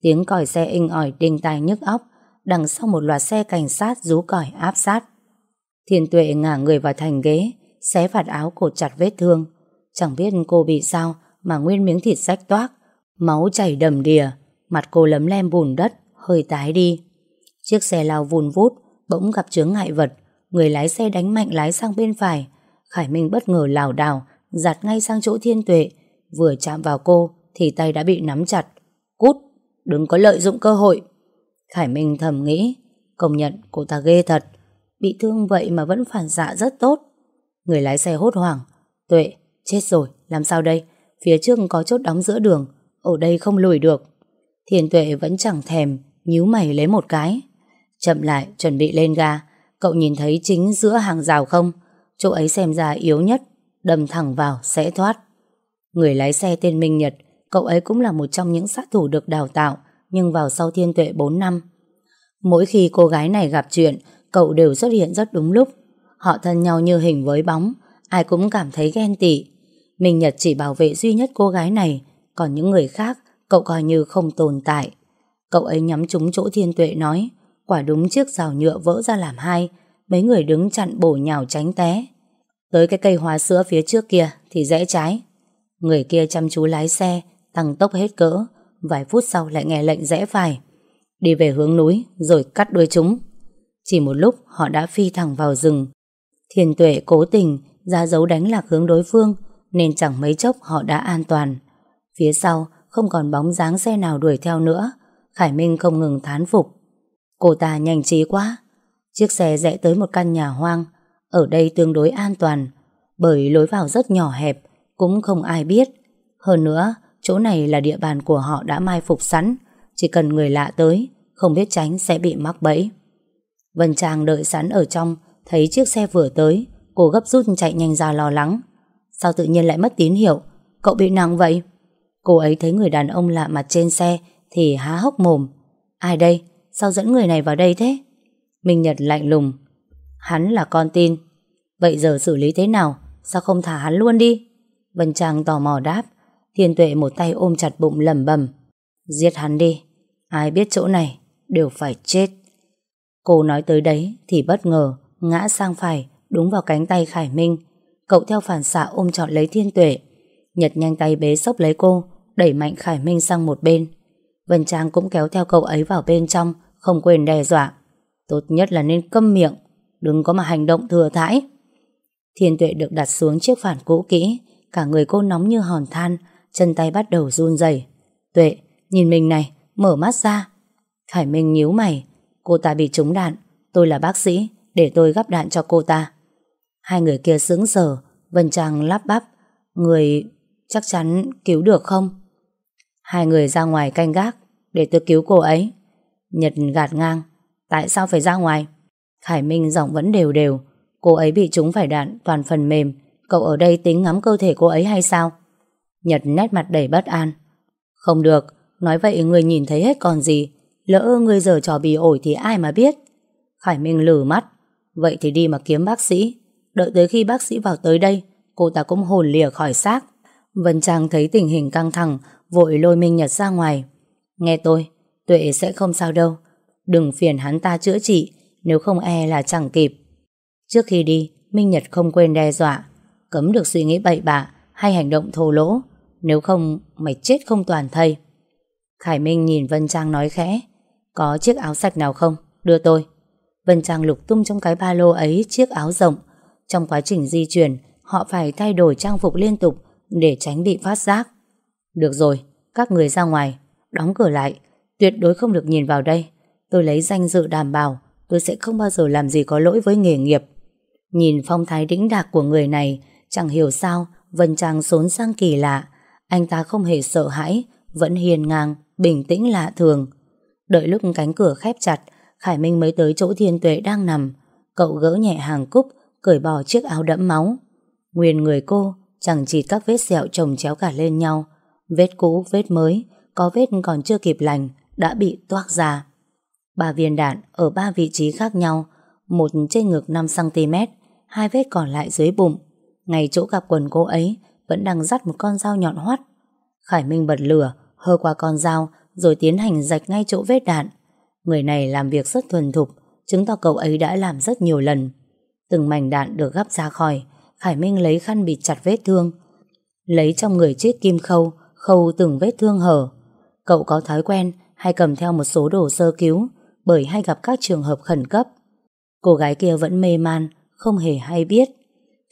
[SPEAKER 1] Tiếng còi xe inh ỏi đinh tai nhức óc, đằng sau một loạt xe cảnh sát rú còi áp sát. Thiên tuệ ngả người vào thành ghế, xé vạt áo cột chặt vết thương. Chẳng biết cô bị sao mà nguyên miếng thịt rách toác, máu chảy đầm đìa, mặt cô lấm lem bùn đất, hơi tái đi. Chiếc xe lao vùn vút, bỗng gặp chướng ngại vật, người lái xe đánh mạnh lái sang bên phải. Khải Minh bất ngờ lảo đảo, giặt ngay sang chỗ thiên tuệ, vừa chạm vào cô thì tay đã bị nắm chặt. Cút, đừng có lợi dụng cơ hội. Khải Minh thầm nghĩ, công nhận cô ta ghê thật, bị thương vậy mà vẫn phản xạ rất tốt. Người lái xe hốt hoảng, tuệ, chết rồi, làm sao đây? Phía trước có chốt đóng giữa đường, ở đây không lùi được. Thiên tuệ vẫn chẳng thèm, nhíu mày lấy một cái. Chậm lại, chuẩn bị lên ga, cậu nhìn thấy chính giữa hàng rào không? Chỗ ấy xem ra yếu nhất, đâm thẳng vào sẽ thoát. Người lái xe tên Minh Nhật, cậu ấy cũng là một trong những sát thủ được đào tạo, nhưng vào sau thiên tuệ 4 năm. Mỗi khi cô gái này gặp chuyện, cậu đều xuất hiện rất đúng lúc. Họ thân nhau như hình với bóng, ai cũng cảm thấy ghen tị. Minh Nhật chỉ bảo vệ duy nhất cô gái này, còn những người khác cậu coi như không tồn tại. Cậu ấy nhắm trúng chỗ thiên tuệ nói, quả đúng chiếc rào nhựa vỡ ra làm hai, mấy người đứng chặn bổ nhào tránh té. Tới cái cây hoa sữa phía trước kia thì rẽ trái. Người kia chăm chú lái xe, tăng tốc hết cỡ, vài phút sau lại nghe lệnh rẽ phải. Đi về hướng núi rồi cắt đuôi chúng. Chỉ một lúc họ đã phi thẳng vào rừng. Thiền tuệ cố tình ra dấu đánh lạc hướng đối phương nên chẳng mấy chốc họ đã an toàn. Phía sau không còn bóng dáng xe nào đuổi theo nữa. Khải Minh không ngừng thán phục. Cô ta nhanh trí quá. Chiếc xe rẽ tới một căn nhà hoang. Ở đây tương đối an toàn bởi lối vào rất nhỏ hẹp cũng không ai biết. Hơn nữa, chỗ này là địa bàn của họ đã mai phục sẵn. Chỉ cần người lạ tới, không biết tránh sẽ bị mắc bẫy. Vân Trang đợi sẵn ở trong, thấy chiếc xe vừa tới, cô gấp rút chạy nhanh ra lo lắng. Sao tự nhiên lại mất tín hiệu? Cậu bị nặng vậy? Cô ấy thấy người đàn ông lạ mặt trên xe thì há hốc mồm. Ai đây? Sao dẫn người này vào đây thế? Minh Nhật lạnh lùng. Hắn là con tin. Vậy giờ xử lý thế nào? Sao không thả hắn luôn đi? Vân Trang tò mò đáp. Thiên tuệ một tay ôm chặt bụng lầm bầm. Giết hắn đi. Ai biết chỗ này đều phải chết. Cô nói tới đấy thì bất ngờ ngã sang phải đúng vào cánh tay Khải Minh. Cậu theo phản xạ ôm trọn lấy thiên tuệ. Nhật nhanh tay bế sốc lấy cô đẩy mạnh Khải Minh sang một bên. Vân Trang cũng kéo theo cậu ấy vào bên trong không quên đe dọa. Tốt nhất là nên câm miệng đừng có mà hành động thừa thãi. Thiên tuệ được đặt xuống chiếc phản cũ kỹ cả người cô nóng như hòn than chân tay bắt đầu run rẩy. Tuệ, nhìn mình này, mở mắt ra. Khải Minh nhíu mày, cô ta bị trúng đạn, tôi là bác sĩ, để tôi gắp đạn cho cô ta. Hai người kia sững sờ, Vân Trang lắp bắp, người chắc chắn cứu được không? Hai người ra ngoài canh gác, để tôi cứu cô ấy. Nhật gạt ngang, tại sao phải ra ngoài? Khải Minh giọng vẫn đều đều, cô ấy bị trúng phải đạn toàn phần mềm, cậu ở đây tính ngắm cơ thể cô ấy hay sao? Nhật nét mặt đầy bất an. Không được, nói vậy người nhìn thấy hết còn gì. Lỡ người giờ trò bì ổi thì ai mà biết. Khải Minh lử mắt. Vậy thì đi mà kiếm bác sĩ. Đợi tới khi bác sĩ vào tới đây, cô ta cũng hồn lìa khỏi xác. Vân Trang thấy tình hình căng thẳng, vội lôi Minh Nhật ra ngoài. Nghe tôi, Tuệ sẽ không sao đâu. Đừng phiền hắn ta chữa trị, nếu không e là chẳng kịp. Trước khi đi, Minh Nhật không quên đe dọa. Cấm được suy nghĩ bậy bạ hay hành động thô lỗ. Nếu không mày chết không toàn thây Khải Minh nhìn Vân Trang nói khẽ có chiếc áo sạch nào không? Đưa tôi. Vân Trang lục tung trong cái ba lô ấy chiếc áo rộng. Trong quá trình di chuyển Họ phải thay đổi trang phục liên tục Để tránh bị phát giác. Được rồi, các người ra ngoài. Đóng cửa lại, tuyệt đối không được nhìn vào đây. Tôi lấy danh dự đảm bảo Tôi sẽ không bao giờ làm gì có lỗi với nghề nghiệp. Nhìn phong thái đĩnh đạc của người này Chẳng hiểu sao Vân Trang xốn sang kỳ lạ. Anh ta không hề sợ hãi, vẫn hiền ngang, bình tĩnh lạ thường. Đợi lúc cánh cửa khép chặt, Khải Minh mới tới chỗ thiên tuệ đang nằm. Cậu gỡ nhẹ hàng cúc, cởi bỏ chiếc áo đẫm máu. Nguyên người cô, chẳng chỉ các vết sẹo chồng chéo cả lên nhau. Vết cũ, vết mới, có vết còn chưa kịp lành, đã bị toác ra. Ba viên đạn ở ba vị trí khác nhau, một trên ngực 5cm, hai vết còn lại dưới bụng. Ngay chỗ gặp quần cô ấy, vẫn đang dắt một con dao nhọn hoắt. Khải Minh bật lửa, hơ qua con dao rồi tiến hành rạch ngay chỗ vết đạn. Người này làm việc rất thuần thục, chứng tỏ cậu ấy đã làm rất nhiều lần. Từng mảnh đạn được gắp ra khỏi, Khải Minh lấy khăn bịt chặt vết thương. Lấy trong người chiếc kim khâu, khâu từng vết thương hở. Cậu có thói quen hay cầm theo một số đồ sơ cứu, bởi hay gặp các trường hợp khẩn cấp. Cô gái kia vẫn mê man, không hề hay biết.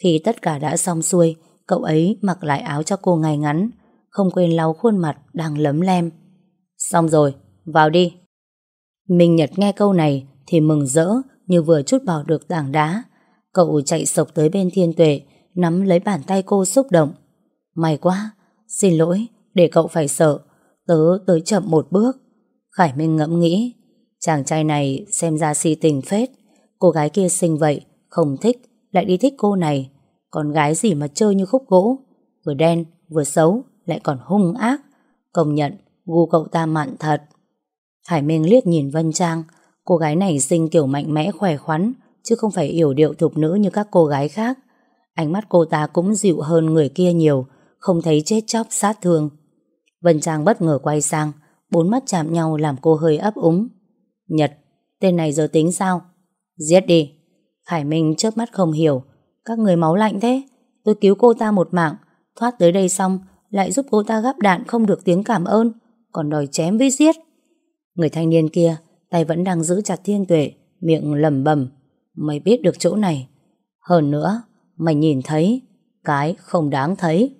[SPEAKER 1] Khi tất cả đã xong xuôi, Cậu ấy mặc lại áo cho cô ngay ngắn Không quên lau khuôn mặt đang lấm lem Xong rồi, vào đi. Minh Nhật nghe câu này Thì mừng rỡ như vừa chút bỏ được tảng đá. Cậu chạy sộc tới bên thiên tuệ Nắm lấy bàn tay cô xúc động. May quá Xin lỗi, để cậu phải sợ. Tớ tới chậm một bước. Khải Minh ngẫm nghĩ Chàng trai này xem ra si tình phết. Cô gái kia xinh vậy Không thích, lại đi thích cô này. Con gái gì mà chơi như khúc gỗ? Vừa đen vừa xấu Lại còn hung ác. Công nhận gu cậu ta mặn thật Hải Minh liếc nhìn Vân Trang Cô gái này sinh kiểu mạnh mẽ khỏe khoắn Chứ không phải yểu điệu thục nữ như các cô gái khác Ánh mắt cô ta cũng dịu hơn người kia nhiều Không thấy chết chóc sát thương Vân Trang bất ngờ quay sang Bốn mắt chạm nhau làm cô hơi ấp úng Nhật Tên này giờ tính sao? Giết đi. Hải Minh chớp mắt không hiểu. Các người máu lạnh thế. Tôi cứu cô ta một mạng. Thoát tới đây xong, lại giúp cô ta gắp đạn không được tiếng cảm ơn. Còn đòi chém với giết. Người thanh niên kia, tay vẫn đang giữ chặt thiên tuệ, miệng lầm bầm. Mày biết được chỗ này. Hơn nữa, mày nhìn thấy, cái không đáng thấy.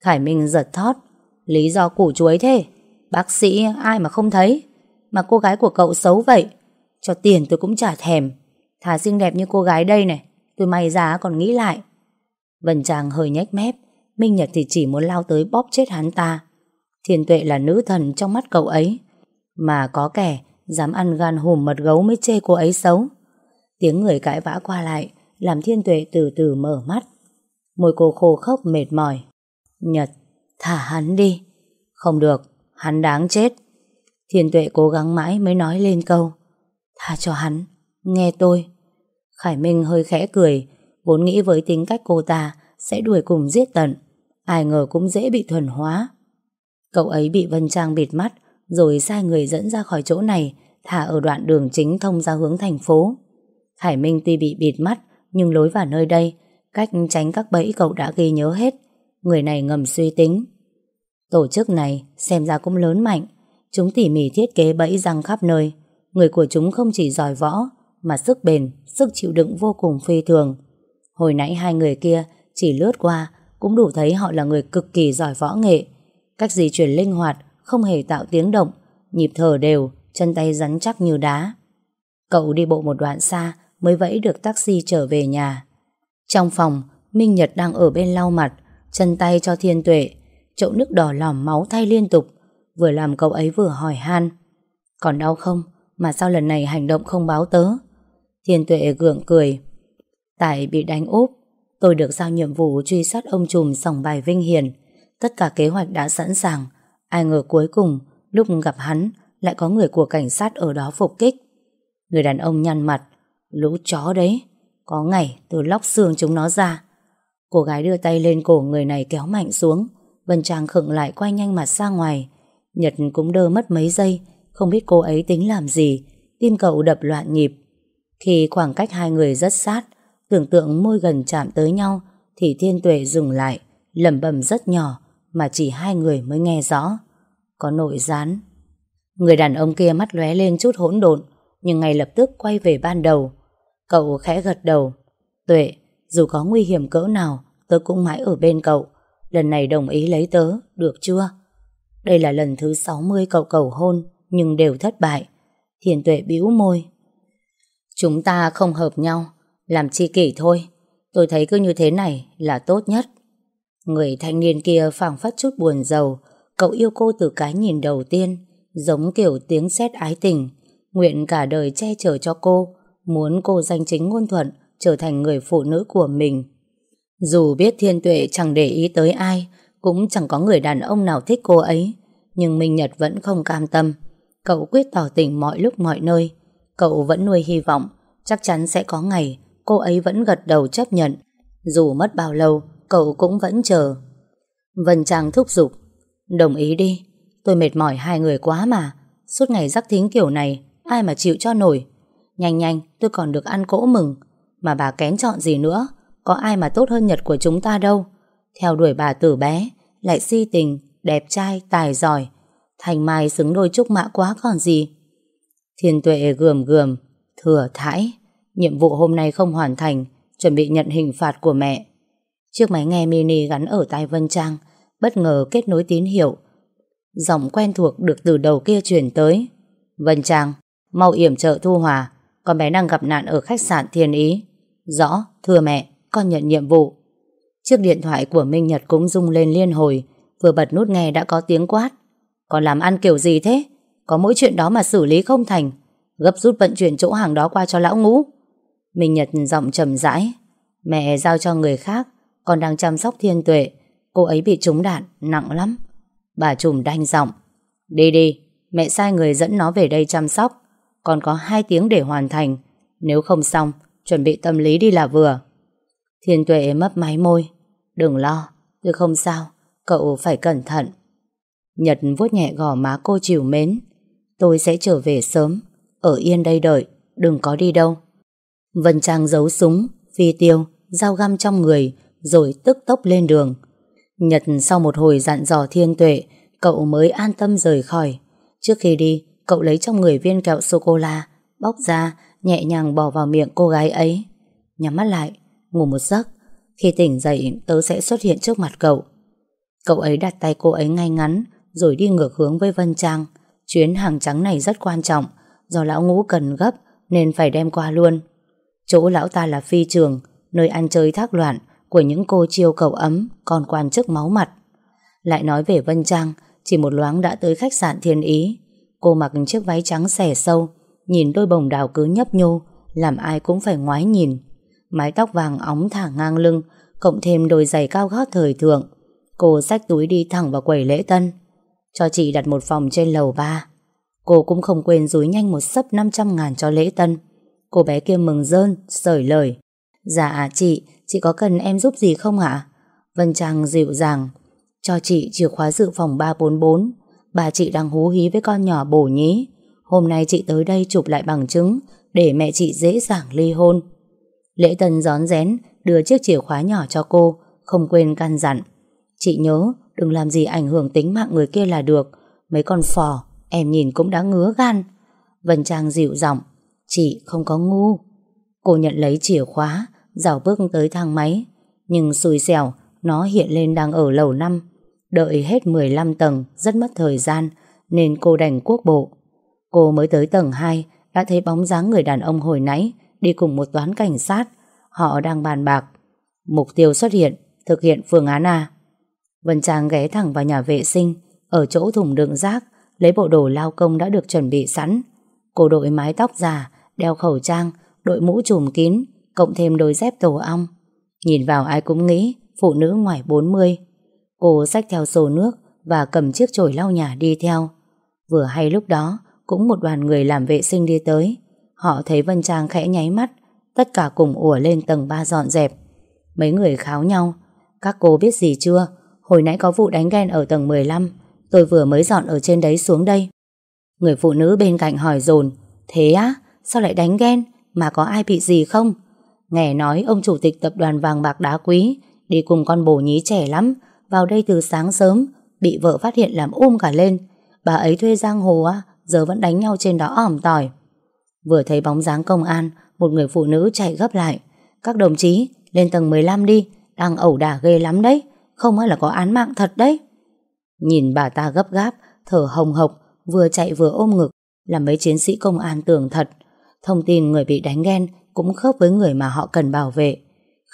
[SPEAKER 1] Khải Minh giật thót. Lý do củ chuối thế. Bác sĩ ai mà không thấy. Mà cô gái của cậu xấu vậy. Cho tiền tôi cũng chả thèm. Thà xinh đẹp như cô gái đây này. Tôi may ra còn nghĩ lại. Vân Trang hơi nhếch mép. Minh Nhật thì chỉ muốn lao tới bóp chết hắn ta. Thiên tuệ là nữ thần trong mắt cậu ấy. Mà có kẻ dám ăn gan hùm mật gấu mới chê cô ấy xấu. Tiếng người cãi vã qua lại làm thiên tuệ từ từ mở mắt. Môi cô khô khốc mệt mỏi. Nhật, thả hắn đi. Không được, hắn đáng chết. Thiên tuệ cố gắng mãi mới nói lên câu. Tha cho hắn, nghe tôi. Khải Minh hơi khẽ cười, vốn nghĩ với tính cách cô ta sẽ đuổi cùng giết tận. Ai ngờ cũng dễ bị thuần hóa. Cậu ấy bị Vân Trang bịt mắt, rồi sai người dẫn ra khỏi chỗ này, thả ở đoạn đường chính thông ra hướng thành phố. Hải Minh tuy bị bịt mắt, nhưng lối vào nơi đây, cách tránh các bẫy cậu đã ghi nhớ hết. Người này ngầm suy tính. Tổ chức này xem ra cũng lớn mạnh, chúng tỉ mỉ thiết kế bẫy răng khắp nơi. Người của chúng không chỉ giỏi võ, mà sức bền, sức chịu đựng vô cùng phi thường. Hồi nãy hai người kia chỉ lướt qua cũng đủ thấy họ là người cực kỳ giỏi võ nghệ. Cách di chuyển linh hoạt, không hề tạo tiếng động, nhịp thở đều, chân tay rắn chắc như đá. Cậu đi bộ một đoạn xa mới vẫy được taxi trở về nhà. Trong phòng, Minh Nhật đang ở bên lau mặt, chân tay cho thiên tuệ, chậu nước đỏ lỏm máu thay liên tục, vừa làm cậu ấy vừa hỏi han. Còn đau không? Mà sao lần này hành động không báo tớ? Thiên tuệ gượng cười. Tại bị đánh úp, tôi được giao nhiệm vụ truy sát ông trùm sòng bài Vinh Hiền. Tất cả kế hoạch đã sẵn sàng. Ai ngờ cuối cùng, lúc gặp hắn, lại có người của cảnh sát ở đó phục kích. Người đàn ông nhăn mặt, lũ chó đấy. Có ngày tôi lóc xương chúng nó ra. Cô gái đưa tay lên cổ người này kéo mạnh xuống. Vân Trang khựng lại quay nhanh mặt ra ngoài. Nhật cũng đơ mất mấy giây, không biết cô ấy tính làm gì. Tim cậu đập loạn nhịp. Khi khoảng cách hai người rất sát, tưởng tượng môi gần chạm tới nhau, thì thiên tuệ dừng lại, lẩm bẩm rất nhỏ, mà chỉ hai người mới nghe rõ. Có nội gián. Người đàn ông kia mắt lóe lên chút hỗn độn, nhưng ngay lập tức quay về ban đầu. Cậu khẽ gật đầu. Tuệ, dù có nguy hiểm cỡ nào, tớ cũng mãi ở bên cậu. Lần này đồng ý lấy tớ, được chưa? Đây là lần thứ 60 cậu cầu hôn, nhưng đều thất bại. Thiền tuệ bĩu môi. Chúng ta không hợp nhau, làm chi kỷ thôi. Tôi thấy cứ như thế này là tốt nhất. Người thanh niên kia phảng phất chút buồn giàu, cậu yêu cô từ cái nhìn đầu tiên, giống kiểu tiếng sét ái tình, nguyện cả đời che chở cho cô, muốn cô danh chính ngôn thuận, trở thành người phụ nữ của mình. Dù biết thiên tuệ chẳng để ý tới ai, cũng chẳng có người đàn ông nào thích cô ấy, nhưng Minh Nhật vẫn không cam tâm. Cậu quyết tỏ tình mọi lúc mọi nơi. Cậu vẫn nuôi hy vọng, chắc chắn sẽ có ngày cô ấy vẫn gật đầu chấp nhận. Dù mất bao lâu, cậu cũng vẫn chờ. Vân Trang thúc giục. Đồng ý đi, tôi mệt mỏi hai người quá mà. Suốt ngày rắc thính kiểu này, ai mà chịu cho nổi. Nhanh nhanh, tôi còn được ăn cỗ mừng. Mà bà kén chọn gì nữa, có ai mà tốt hơn Nhật của chúng ta đâu. Theo đuổi bà từ bé, lại si tình, đẹp trai, tài giỏi. Thành Mai xứng đôi trúc mã quá còn gì. Thiên tuệ gườm gườm, thừa thãi. Nhiệm vụ hôm nay không hoàn thành, chuẩn bị nhận hình phạt của mẹ. Chiếc máy nghe mini gắn ở tai Vân Trang, bất ngờ kết nối tín hiệu. Giọng quen thuộc được từ đầu kia chuyển tới. Vân Trang, mau yểm trợ Thu Hòa, con bé đang gặp nạn ở khách sạn Thiên Ý. Rõ, thưa mẹ, con nhận nhiệm vụ. Chiếc điện thoại của Minh Nhật cũng rung lên liên hồi, vừa bật nút nghe đã có tiếng quát. Còn làm ăn kiểu gì thế? Có mỗi chuyện đó mà xử lý không thành. Gấp rút vận chuyển chỗ hàng đó qua cho lão ngũ. Minh Nhật giọng trầm rãi. Mẹ giao cho người khác, con đang chăm sóc thiên tuệ. Cô ấy bị trúng đạn, nặng lắm. Bà trùm đanh giọng. Đi đi, mẹ sai người dẫn nó về đây chăm sóc. Còn có 2 tiếng để hoàn thành. Nếu không xong, chuẩn bị tâm lý đi là vừa. Thiên tuệ mấp máy môi. Đừng lo, tôi không sao. Cậu phải cẩn thận. Nhật vuốt nhẹ gò má cô chiều mến. Tôi sẽ trở về sớm. Ở yên đây đợi. đừng có đi đâu. Vân Trang giấu súng, phi tiêu, dao găm trong người, rồi tức tốc lên đường. Nhật sau một hồi dặn dò thiên tuệ, cậu mới an tâm rời khỏi. Trước khi đi, cậu lấy trong người viên kẹo sô-cô-la, bóc ra, nhẹ nhàng bỏ vào miệng cô gái ấy. Nhắm mắt lại, ngủ một giấc. Khi tỉnh dậy, tớ sẽ xuất hiện trước mặt cậu. Cậu ấy đặt tay cô ấy ngay ngắn, rồi đi ngược hướng với Vân Trang. Chuyến hàng trắng này rất quan trọng, do lão ngũ cần gấp nên phải đem qua luôn. Chỗ lão ta là phi trường, nơi ăn chơi thác loạn của những cô chiêu cầu ấm, còn quan chức máu mặt. Lại nói về Vân Trang, chỉ một loáng đã tới khách sạn Thiên Ý. Cô mặc chiếc váy trắng xẻ sâu, nhìn đôi bồng đào cứ nhấp nhô, làm ai cũng phải ngoái nhìn. Mái tóc vàng óng thả ngang lưng, cộng thêm đôi giày cao gót thời thượng. Cô xách túi đi thẳng vào quầy lễ tân. Cho chị đặt một phòng trên lầu ba. Cô cũng không quên rúi nhanh một sấp 500 ngàn cho lễ tân. Cô bé kia mừng rơn, sởi lời. Dạ chị, chị có cần em giúp gì không ạ? Vân Trang dịu dàng. Cho chị chìa khóa dự phòng 344. Bà chị đang hú hí với con nhỏ bổ nhí. Hôm nay chị tới đây chụp lại bằng chứng để mẹ chị dễ dàng ly hôn. Lễ tân gión rén đưa chiếc chìa khóa nhỏ cho cô, không quên căn dặn. Chị nhớ đừng làm gì ảnh hưởng tính mạng người kia là được. Mấy con phò, em nhìn cũng đã ngứa gan. Vân Trang dịu giọng Chị không có ngu. Cô nhận lấy chìa khóa, dào bước tới thang máy. Nhưng xui xẻo, nó hiện lên đang ở lầu 5. Đợi hết 15 tầng, rất mất thời gian, nên cô đành quốc bộ. Cô mới tới tầng 2, đã thấy bóng dáng người đàn ông hồi nãy, đi cùng một toán cảnh sát. Họ đang bàn bạc. Mục tiêu xuất hiện, thực hiện phương án A. Vân Trang ghé thẳng vào nhà vệ sinh, ở chỗ thùng đựng rác, lấy bộ đồ lao công đã được chuẩn bị sẵn. Cô đội mái tóc già đeo khẩu trang, đội mũ trùm kín, cộng thêm đôi dép tổ ong. Nhìn vào ai cũng nghĩ phụ nữ ngoài 40. Cô xách theo xô nước và cầm chiếc chổi lau nhà đi theo. Vừa hay lúc đó, cũng một đoàn người làm vệ sinh đi tới. Họ thấy Vân Trang khẽ nháy mắt, tất cả cùng ùa lên tầng 3 dọn dẹp. Mấy người kháo nhau. Các cô biết gì chưa? Hồi nãy có vụ đánh ghen ở tầng 15, tôi vừa mới dọn ở trên đấy xuống đây. Người phụ nữ bên cạnh hỏi dồn Thế á? Sao lại đánh ghen? Mà có ai bị gì không? Nghe nói ông chủ tịch tập đoàn vàng bạc đá quý, đi cùng con bồ nhí trẻ lắm, vào đây từ sáng sớm, bị vợ phát hiện làm ôm cả lên. Bà ấy thuê giang hồ á, giờ vẫn đánh nhau trên đó ỏm tỏi. Vừa thấy bóng dáng công an, một người phụ nữ chạy gấp lại. Các đồng chí, lên tầng 15 đi, đang ẩu đả ghê lắm đấy, không hay là có án mạng thật đấy. Nhìn bà ta gấp gáp, thở hồng hộc, vừa chạy vừa ôm ngực, là mấy chiến sĩ công an tưởng thật. Thông tin người bị đánh ghen cũng khớp với người mà họ cần bảo vệ.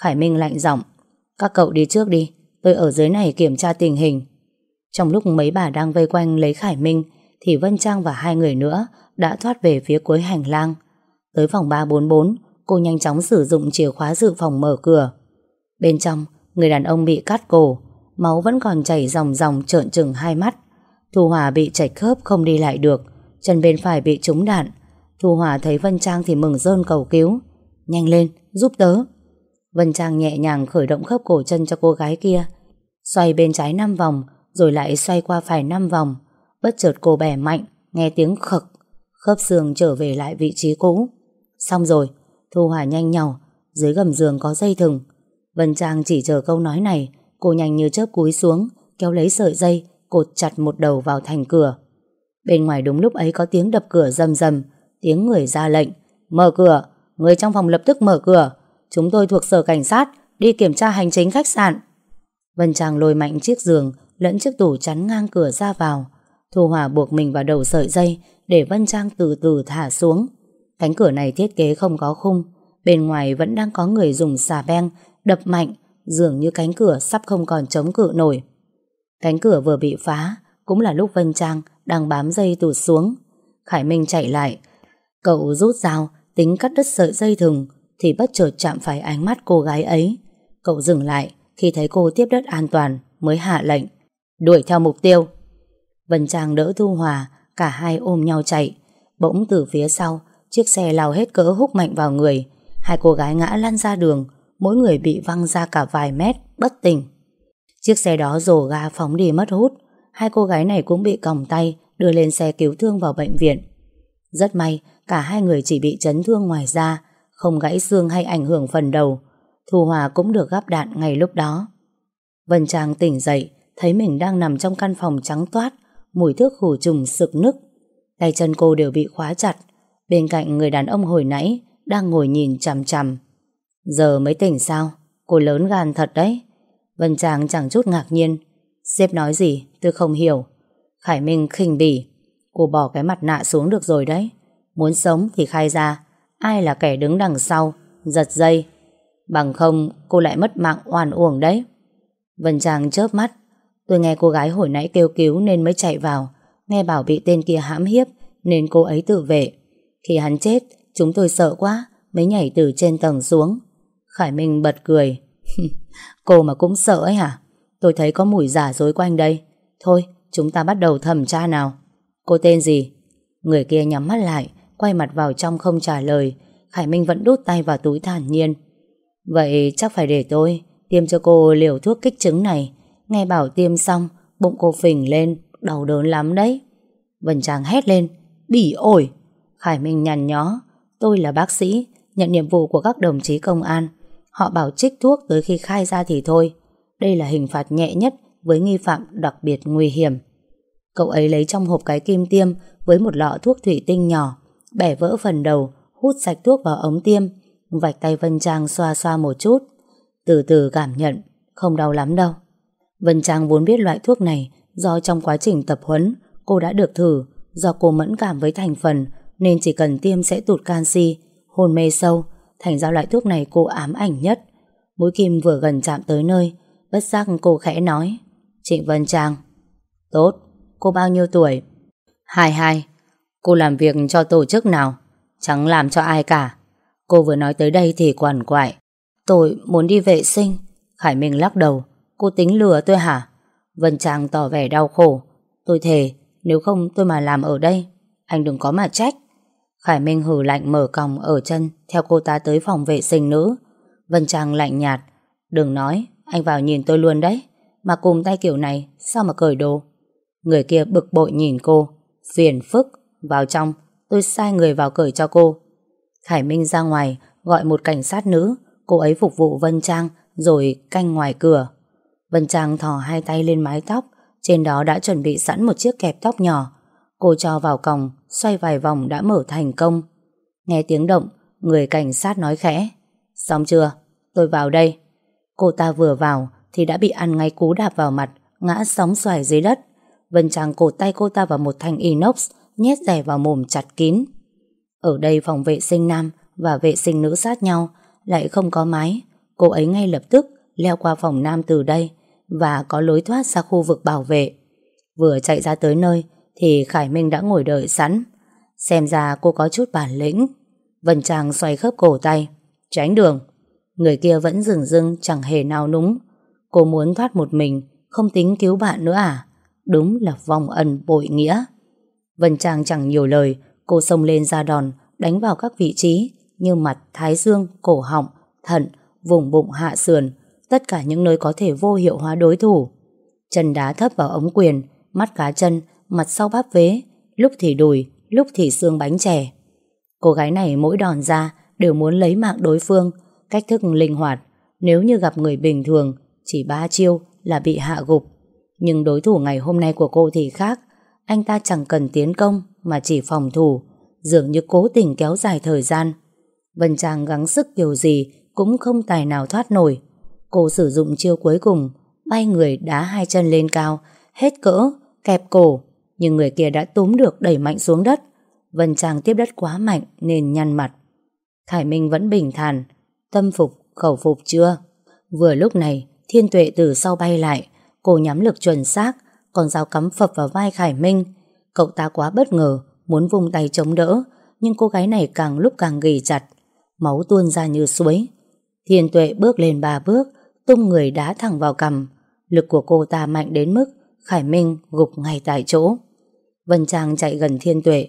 [SPEAKER 1] Khải Minh lạnh giọng Các cậu đi trước đi, tôi ở dưới này kiểm tra tình hình. Trong lúc mấy bà đang vây quanh lấy Khải Minh thì Vân Trang và hai người nữa đã thoát về phía cuối hành lang. Tới phòng 344, cô nhanh chóng sử dụng chìa khóa dự phòng mở cửa. Bên trong, người đàn ông bị cắt cổ, máu vẫn còn chảy ròng ròng trợn trừng hai mắt. Thu Hòa bị chảy khớp không đi lại được, chân bên phải bị trúng đạn. Thu Hòa thấy Vân Trang thì mừng rơn cầu cứu. Nhanh lên, giúp tớ. Vân Trang nhẹ nhàng khởi động khớp cổ chân cho cô gái kia. Xoay bên trái 5 vòng, rồi lại xoay qua phải 5 vòng. Bất chợt cô bẻ mạnh, nghe tiếng khực. Khớp xương trở về lại vị trí cũ. Xong rồi, Thu Hòa nhanh nhỏ, dưới gầm giường có dây thừng. Vân Trang chỉ chờ câu nói này, cô nhanh như chớp cúi xuống, kéo lấy sợi dây, cột chặt một đầu vào thành cửa. Bên ngoài đúng lúc ấy có tiếng đập cửa rầm rầm, tiếng người ra lệnh. Mở cửa, người trong phòng lập tức mở cửa. Chúng tôi thuộc sở cảnh sát, đi kiểm tra hành chính khách sạn. Vân Trang lôi mạnh chiếc giường, lẫn chiếc tủ chắn ngang cửa ra vào. Thu Hòa buộc mình vào đầu sợi dây để Vân Trang từ từ thả xuống. Cánh cửa này thiết kế không có khung, bên ngoài vẫn đang có người dùng xà beng đập mạnh, dường như cánh cửa sắp không còn chống cự nổi. Cánh cửa vừa bị phá, cũng là lúc Vân Trang đang bám dây tụt xuống. Khải Minh chạy lại. Cậu rút dao, tính cắt đứt sợi dây thừng, thì bất chợt chạm phải ánh mắt cô gái ấy. Cậu dừng lại khi thấy cô tiếp đất an toàn mới hạ lệnh. Đuổi theo mục tiêu. Vân Trang đỡ Thu Hòa, cả hai ôm nhau chạy. Bỗng từ phía sau, chiếc xe lao hết cỡ húc mạnh vào người. Hai cô gái ngã lăn ra đường, mỗi người bị văng ra cả vài mét, bất tỉnh. Chiếc xe đó rổ ga phóng đi mất hút, hai cô gái này cũng bị còng tay đưa lên xe cứu thương vào bệnh viện. Rất may, Cả hai người chỉ bị chấn thương ngoài da, không gãy xương hay ảnh hưởng phần đầu. Thu Hòa cũng được gắp đạn ngay lúc đó. Vân Trang tỉnh dậy, thấy mình đang nằm trong căn phòng trắng toát, mùi thuốc khử trùng sực nức. Tay chân cô đều bị khóa chặt, bên cạnh người đàn ông hồi nãy đang ngồi nhìn chằm chằm. Giờ mới tỉnh sao? Cô lớn gan thật đấy. Vân Trang chẳng chút ngạc nhiên. Sếp nói gì? Tôi không hiểu. Khải Minh khinh bỉ. Cô bỏ cái mặt nạ xuống được rồi đấy. Muốn sống thì khai ra. Ai là kẻ đứng đằng sau? Giật dây. Bằng không cô lại mất mạng oan uổng đấy. Vân Trang chớp mắt. Tôi nghe cô gái hồi nãy kêu cứu nên mới chạy vào. Nghe bảo bị tên kia hãm hiếp nên cô ấy tự vệ. Khi hắn chết, chúng tôi sợ quá mới nhảy từ trên tầng xuống. Khải Minh bật cười. [LAUGHS] Cô mà cũng sợ ấy hả? Tôi thấy có mùi giả dối quanh đây. Thôi, chúng ta bắt đầu thẩm tra nào. Cô tên gì? Người kia nhắm mắt lại, quay mặt vào trong không trả lời. Khải Minh vẫn đút tay vào túi thản nhiên. Vậy chắc phải để tôi tiêm cho cô liều thuốc kích trứng này. Nghe bảo tiêm xong, bụng cô phình lên, đau đớn lắm đấy. Vân Trang hét lên, bỉ ổi. Khải Minh nhằn nhó, tôi là bác sĩ, nhận nhiệm vụ của các đồng chí công an. Họ bảo trích thuốc tới khi khai ra thì thôi. Đây là hình phạt nhẹ nhất với nghi phạm đặc biệt nguy hiểm. Cậu ấy lấy trong hộp cái kim tiêm với một lọ thuốc thủy tinh nhỏ, bẻ vỡ phần đầu, hút sạch thuốc vào ống tiêm, vạch tay Vân Trang xoa xoa một chút. Từ từ cảm nhận, không đau lắm đâu. Vân Trang vốn biết loại thuốc này do trong quá trình tập huấn cô đã được thử, do cô mẫn cảm với thành phần nên chỉ cần tiêm sẽ tụt canxi, hôn mê sâu, thành ra loại thuốc này cô ám ảnh nhất. Mũi kim vừa gần chạm tới nơi, bất giác cô khẽ nói. Trịnh Vân Trang. Tốt, cô bao nhiêu tuổi? 22. Cô làm việc cho tổ chức nào? Chẳng làm cho ai cả. Cô vừa nói tới đây thì quằn quại. Tôi muốn đi vệ sinh. Khải Minh lắc đầu. Cô tính lừa tôi hả? Vân Trang tỏ vẻ đau khổ. Tôi thề, nếu không tôi mà làm ở đây, anh đừng có mà trách. Khải Minh hử lạnh mở còng ở chân theo cô ta tới phòng vệ sinh nữ. Vân Trang lạnh nhạt. Đừng nói, anh vào nhìn tôi luôn đấy. Mà cùng tay kiểu này, sao mà cởi đồ? Người kia bực bội nhìn cô. Phiền phức, vào trong, tôi sai người vào cởi cho cô. Khải Minh ra ngoài, gọi một cảnh sát nữ, cô ấy phục vụ Vân Trang, rồi canh ngoài cửa. Vân Trang thò hai tay lên mái tóc, trên đó đã chuẩn bị sẵn một chiếc kẹp tóc nhỏ. Cô cho vào còng, xoay vài vòng đã mở thành công. Nghe tiếng động, người cảnh sát nói khẽ. Xong chưa? Tôi vào đây. Cô ta vừa vào thì đã bị ăn ngay cú đạp vào mặt, ngã sóng xoài dưới đất. Vân Trang cột tay cô ta vào một thanh inox, nhét rẻ vào mồm chặt kín. Ở đây phòng vệ sinh nam và vệ sinh nữ sát nhau, lại không có mái. Cô ấy ngay lập tức leo qua phòng nam từ đây và có lối thoát ra khu vực bảo vệ. Vừa chạy ra tới nơi thì Khải Minh đã ngồi đợi sẵn. Xem ra cô có chút bản lĩnh. Vân Trang xoay khớp cổ tay. Tránh đường. Người kia vẫn dừng dưng chẳng hề nào núng. Cô muốn thoát một mình, không tính cứu bạn nữa à? Đúng là vòng ẩn bội nghĩa. Vân Trang chẳng nhiều lời, cô xông lên ra đòn, đánh vào các vị trí như mặt, thái dương, cổ họng, thận, vùng bụng hạ sườn, tất cả những nơi có thể vô hiệu hóa đối thủ. Chân đá thấp vào ống quyền, mắt cá chân, mặt sau bắp vế, lúc thì đùi, lúc thì xương bánh chè. Cô gái này mỗi đòn ra đều muốn lấy mạng đối phương, cách thức linh hoạt. Nếu như gặp người bình thường, chỉ ba chiêu là bị hạ gục. Nhưng đối thủ ngày hôm nay của cô thì khác. Anh ta chẳng cần tiến công mà chỉ phòng thủ, dường như cố tình kéo dài thời gian. Vân Trang gắng sức kiểu gì cũng không tài nào thoát nổi. Cô sử dụng chiêu cuối cùng, bay người đá hai chân lên cao, hết cỡ, kẹp cổ, nhưng người kia đã túm được đẩy mạnh xuống đất. Vân Trang tiếp đất quá mạnh nên nhăn mặt. Khải Minh vẫn bình thản, tâm phục, khẩu phục chưa? Vừa lúc này, thiên tuệ từ sau bay lại, cô nhắm lực chuẩn xác, còn dao cắm phập vào vai Khải Minh. Cậu ta quá bất ngờ, muốn vung tay chống đỡ, nhưng cô gái này càng lúc càng ghi chặt. Máu tuôn ra như suối. Thiên tuệ bước lên ba bước, tung người đá thẳng vào cằm. Lực của cô ta mạnh đến mức Khải Minh gục ngay tại chỗ. Vân Trang chạy gần Thiên Tuệ.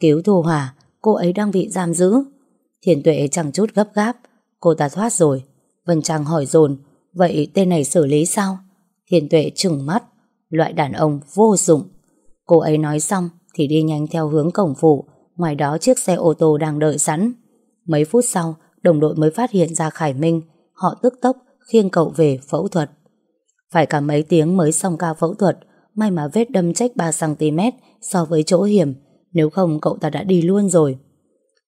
[SPEAKER 1] Cứu Thu Hòa, cô ấy đang bị giam giữ. Thiên Tuệ chẳng chút gấp gáp. Cô ta thoát rồi. Vân Trang hỏi dồn Vậy tên này xử lý sao? Thiên Tuệ trừng mắt. Loại đàn ông vô dụng. Cô ấy nói xong thì đi nhanh theo hướng cổng phụ Ngoài đó chiếc xe ô tô đang đợi sẵn. Mấy phút sau, đồng đội mới phát hiện ra Khải Minh. Họ tức tốc khiêng cậu về phẫu thuật. Phải cả mấy tiếng mới xong ca phẫu thuật, may mà vết đâm trách 3cm so với chỗ hiểm, nếu không cậu ta đã đi luôn rồi.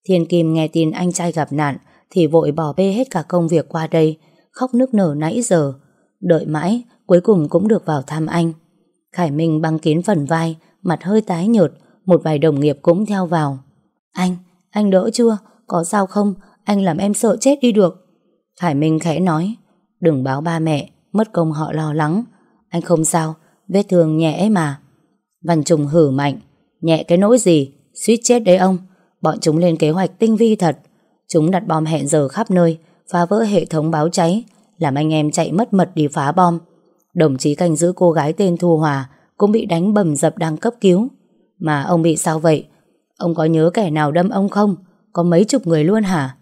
[SPEAKER 1] Thiên Kim nghe tin anh trai gặp nạn thì vội bỏ bê hết cả công việc qua đây, khóc nức nở nãy giờ. Đợi mãi, cuối cùng cũng được vào thăm anh. Khải Minh băng kín phần vai, mặt hơi tái nhợt, một vài đồng nghiệp cũng theo vào. Anh, anh đỡ chưa? Có sao không? Anh làm em sợ chết đi được. Khải Minh khẽ nói, đừng báo ba mẹ, mất công họ lo lắng. Anh không sao, vết thương nhẹ mà. Văn Trùng hử mạnh, nhẹ cái nỗi gì, suýt chết đấy ông. Bọn chúng lên kế hoạch tinh vi thật. Chúng đặt bom hẹn giờ khắp nơi, phá vỡ hệ thống báo cháy, làm anh em chạy mất mật đi phá bom. Đồng chí canh giữ cô gái tên Thu Hòa cũng bị đánh bầm dập đang cấp cứu. Mà ông bị sao vậy? Ông có nhớ kẻ nào đâm ông không? Có mấy chục người luôn hả?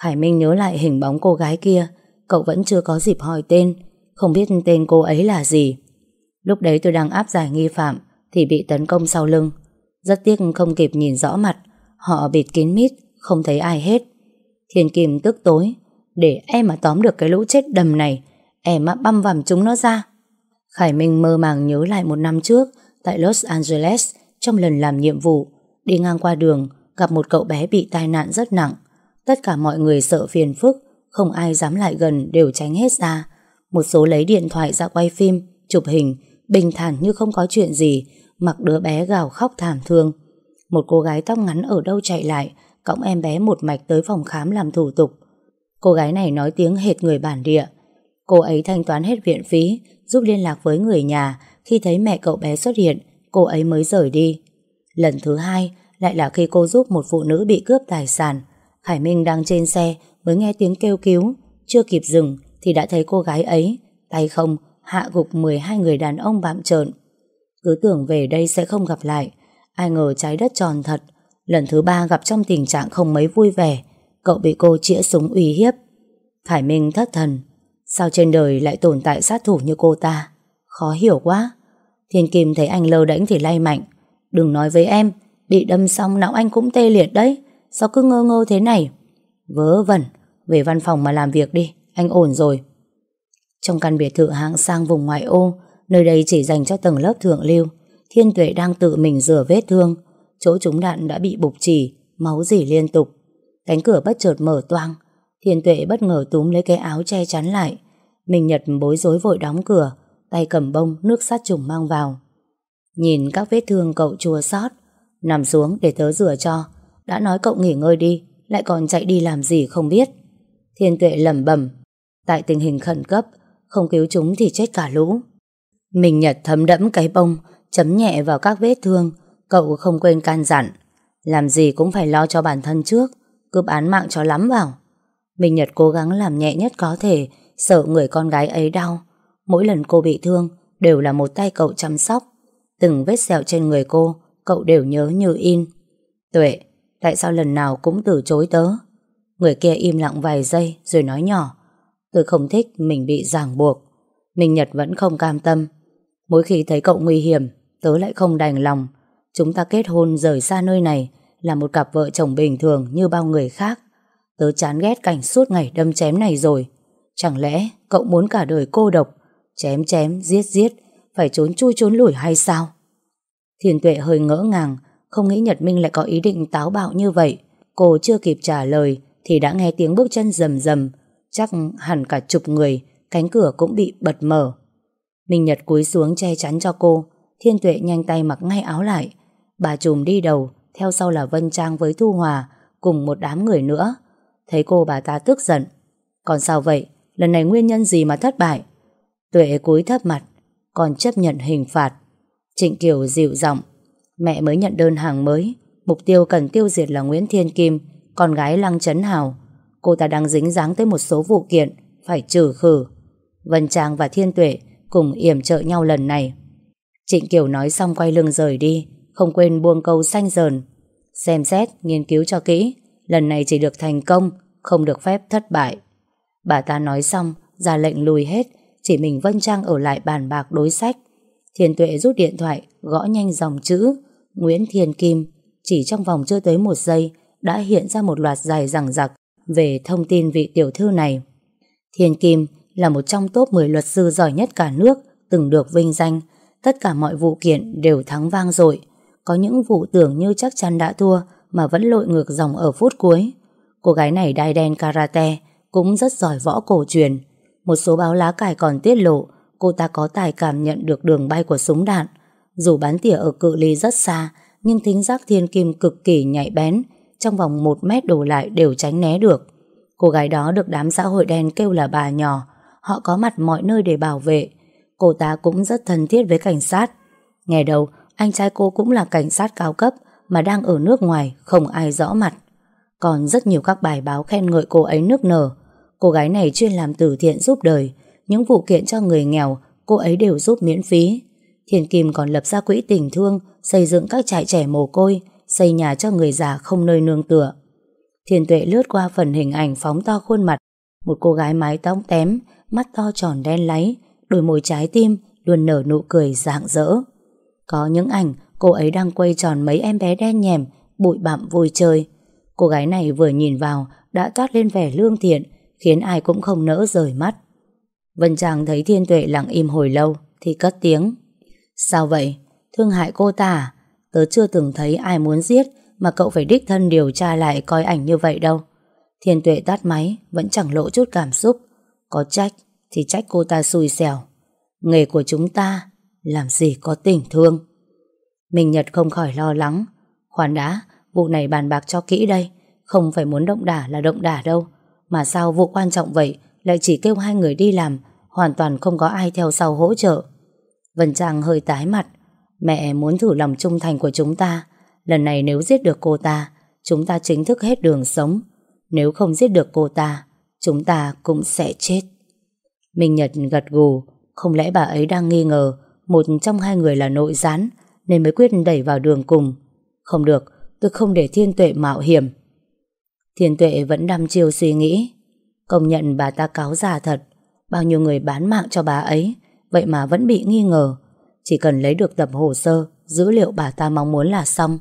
[SPEAKER 1] Khải Minh nhớ lại hình bóng cô gái kia Cậu vẫn chưa có dịp hỏi tên Không biết tên cô ấy là gì Lúc đấy tôi đang áp giải nghi phạm Thì bị tấn công sau lưng Rất tiếc không kịp nhìn rõ mặt Họ bịt kín mít, Không thấy ai hết Thiên Kim tức tối Để em mà tóm được cái lũ chết đầm này Em mà băm vằm chúng nó ra. Khải Minh mơ màng nhớ lại một năm trước, Tại Los Angeles, Trong lần làm nhiệm vụ. Đi ngang qua đường, Gặp một cậu bé bị tai nạn rất nặng. Tất cả mọi người sợ phiền phức, Không ai dám lại gần đều tránh hết ra. Một số lấy điện thoại ra quay phim, Chụp hình, Bình thản như không có chuyện gì, Mặc đứa bé gào khóc thảm thương. Một cô gái tóc ngắn ở đâu chạy lại, Cõng em bé một mạch tới phòng khám làm thủ tục. Cô gái này nói tiếng hệt người bản địa Cô ấy thanh toán hết viện phí Giúp liên lạc với người nhà. Khi thấy mẹ cậu bé xuất hiện Cô ấy mới rời đi. Lần thứ hai lại là khi cô giúp một phụ nữ bị cướp tài sản. Khải Minh đang trên xe mới nghe tiếng kêu cứu, chưa kịp dừng thì đã thấy cô gái ấy, tay không, hạ gục 12 người đàn ông bạm trợn. Cứ tưởng về đây sẽ không gặp lại, ai ngờ trái đất tròn thật. Lần thứ ba gặp trong tình trạng không mấy vui vẻ, cậu bị cô chĩa súng uy hiếp. Khải Minh thất thần, sao trên đời lại tồn tại sát thủ như cô ta? Khó hiểu quá. Thiên Kim thấy anh lơ đánh thì lay mạnh. Đừng nói với em, bị đâm xong não anh cũng tê liệt đấy. Sao cứ ngơ ngơ thế này Vớ vẩn Về văn phòng mà làm việc đi Anh ổn rồi Trong căn biệt thự hạng sang vùng ngoại ô Nơi đây chỉ dành cho tầng lớp thượng lưu Thiên tuệ đang tự mình rửa vết thương Chỗ trúng đạn đã bị bục chỉ Máu dỉ liên tục Cánh cửa bất chợt mở toang Thiên tuệ bất ngờ túm lấy cái áo che chắn lại. Mình Nhật bối rối vội đóng cửa, Tay cầm bông, nước sát trùng mang vào. Nhìn các vết thương cậu chua xót, Nằm xuống để tớ rửa cho. Đã nói cậu nghỉ ngơi đi, Lại còn chạy đi làm gì không biết. Thiên tuệ lẩm bẩm, Tại tình hình khẩn cấp, Không cứu chúng thì chết cả lũ. Mình Nhật thấm đẫm cái bông, Chấm nhẹ vào các vết thương, Cậu không quên can dặn. Làm gì cũng phải lo cho bản thân trước, Cướp án mạng cho lắm vào. Mình Nhật cố gắng làm nhẹ nhất có thể, Sợ người con gái ấy đau. Mỗi lần cô bị thương, Đều là một tay cậu chăm sóc. Từng vết sẹo trên người cô, Cậu đều nhớ như in. Tuệ, Tại sao lần nào cũng từ chối tớ? Người kia im lặng vài giây, Rồi nói nhỏ. Tôi không thích mình bị ràng buộc. Minh Nhật vẫn không cam tâm. Mỗi khi thấy cậu nguy hiểm, Tớ lại không đành lòng. Chúng ta kết hôn rời xa nơi này Là một cặp vợ chồng bình thường như bao người khác. Tớ chán ghét cảnh suốt ngày đâm chém này rồi. Chẳng lẽ cậu muốn cả đời cô độc Chém chém, giết giết Phải trốn chui trốn lủi hay sao? Thiên tuệ hơi ngỡ ngàng không nghĩ Nhật Minh lại có ý định táo bạo như vậy. Cô chưa kịp trả lời Thì đã nghe tiếng bước chân rầm rầm. Chắc hẳn cả chục người Cánh cửa cũng bị bật mở. Minh Nhật cúi xuống che chắn cho cô. Thiên Tuệ nhanh tay mặc ngay áo lại. Bà trùm đi đầu Theo sau là Vân Trang với Thu Hòa Cùng một đám người nữa. Thấy cô bà ta tức giận. Còn sao vậy? Lần này nguyên nhân gì mà thất bại? Tuệ cúi thấp mặt Còn chấp nhận hình phạt. Trịnh Kiều dịu giọng Mẹ mới nhận đơn hàng mới Mục tiêu cần tiêu diệt là Nguyễn Thiên Kim Con gái Lăng Trấn Hào. Cô ta đang dính dáng tới một số vụ kiện Phải trừ khử. Vân Trang và Thiên Tuệ cùng yểm trợ nhau lần này. Trịnh Kiều nói xong quay lưng rời đi Không quên buông câu xanh dờn. Xem xét, nghiên cứu cho kỹ Lần này chỉ được thành công Không được phép thất bại Bà ta nói xong, ra lệnh lùi hết Chỉ mình Vân Trang ở lại bàn bạc đối sách Thiên Tuệ rút điện thoại Gõ nhanh dòng chữ Nguyễn Thiên Kim chỉ trong vòng chưa tới một giây đã hiện ra một loạt dài rằng rặc về thông tin vị tiểu thư này. Thiên Kim là một trong top 10 luật sư giỏi nhất cả nước từng được vinh danh. Tất cả mọi vụ kiện đều thắng vang dội. Có những vụ tưởng như chắc chắn đã thua mà vẫn lội ngược dòng ở phút cuối. Cô gái này đai đen karate cũng rất giỏi võ cổ truyền. Một số báo lá cải còn tiết lộ cô ta có tài cảm nhận được đường bay của súng đạn. Dù bắn tỉa ở cự ly rất xa, nhưng thính giác thiên kim cực kỳ nhạy bén, trong vòng một mét đổ lại đều tránh né được. Cô gái đó được đám xã hội đen kêu là bà nhỏ, họ có mặt mọi nơi để bảo vệ. Cô ta cũng rất thân thiết với cảnh sát. Nghe đầu, anh trai cô cũng là cảnh sát cao cấp mà đang ở nước ngoài, không ai rõ mặt. Còn rất nhiều các bài báo khen ngợi cô ấy nước nở. Cô gái này chuyên làm từ thiện giúp đời, những vụ kiện cho người nghèo cô ấy đều giúp miễn phí. Thiền Kim còn lập ra quỹ tình thương, xây dựng các trại trẻ mồ côi, xây nhà cho người già không nơi nương tựa. Thiền Tuệ lướt qua phần hình ảnh phóng to khuôn mặt, một cô gái mái tóc tém, mắt to tròn đen láy, đôi môi trái tim luôn nở nụ cười rạng rỡ. Có những ảnh cô ấy đang quay tròn mấy em bé đen nhèm, bụi bặm vui chơi. Cô gái này vừa nhìn vào đã toát lên vẻ lương thiện, khiến ai cũng không nỡ rời mắt. Vân Trang thấy Thiên Tuệ lặng im hồi lâu thì cất tiếng. Sao vậy? Thương hại cô ta? À? Tớ chưa từng thấy ai muốn giết mà cậu phải đích thân điều tra lại coi ảnh như vậy đâu. Thiên Tuệ tắt máy vẫn chẳng lộ chút cảm xúc. Có trách thì trách cô ta xui xẻo. Nghề của chúng ta làm gì có tình thương. Minh Nhật không khỏi lo lắng. Khoan đã, vụ này bàn bạc cho kỹ đây. Không phải muốn động đả là động đả đâu. Mà sao vụ quan trọng vậy lại chỉ kêu hai người đi làm, hoàn toàn không có ai theo sau hỗ trợ. Vân Trang hơi tái mặt. Mẹ muốn thử lòng trung thành của chúng ta. Lần này nếu giết được cô ta, chúng ta chính thức hết đường sống. Nếu không giết được cô ta, chúng ta cũng sẽ chết. Minh Nhật gật gù, không lẽ bà ấy đang nghi ngờ một trong hai người là nội gián nên mới quyết đẩy vào đường cùng. Không được, tôi không để thiên tuệ mạo hiểm. Thiên tuệ vẫn đăm chiêu suy nghĩ. Công nhận bà ta cáo già thật, bao nhiêu người bán mạng cho bà ấy, vậy mà vẫn bị nghi ngờ. Chỉ cần lấy được tập hồ sơ, dữ liệu bà ta mong muốn là xong.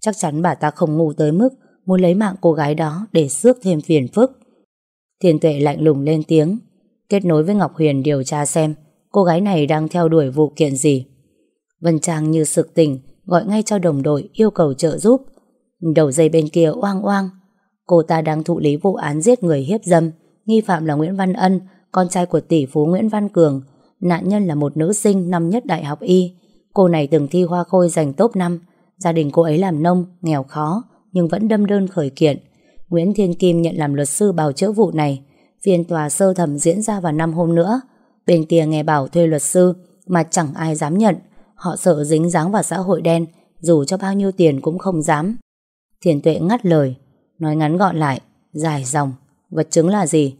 [SPEAKER 1] Chắc chắn bà ta không ngu tới mức muốn lấy mạng cô gái đó để xước thêm phiền phức. Thiên tuệ lạnh lùng lên tiếng, kết nối với Ngọc Huyền điều tra xem cô gái này đang theo đuổi vụ kiện gì. Vân Trang như sực tỉnh, gọi ngay cho đồng đội yêu cầu trợ giúp. Đầu dây bên kia oang oang. Cô ta đang thụ lý vụ án giết người hiếp dâm. Nghi phạm là Nguyễn Văn Ân, con trai của tỷ phú Nguyễn Văn Cường. Nạn nhân là một nữ sinh năm nhất đại học y. Cô này từng thi hoa khôi giành top 5. Gia đình cô ấy làm nông, nghèo khó, nhưng vẫn đâm đơn khởi kiện. Nguyễn Thiên Kim nhận làm luật sư bào chữa vụ này. Phiên tòa sơ thẩm diễn ra vào năm hôm nữa. Bên kia nghe bảo thuê luật sư mà chẳng ai dám nhận. Họ sợ dính dáng vào xã hội đen, dù cho bao nhiêu tiền cũng không dám. Thiền tuệ ngắt lời, nói ngắn gọn lại, dài dòng. Vật chứng là gì?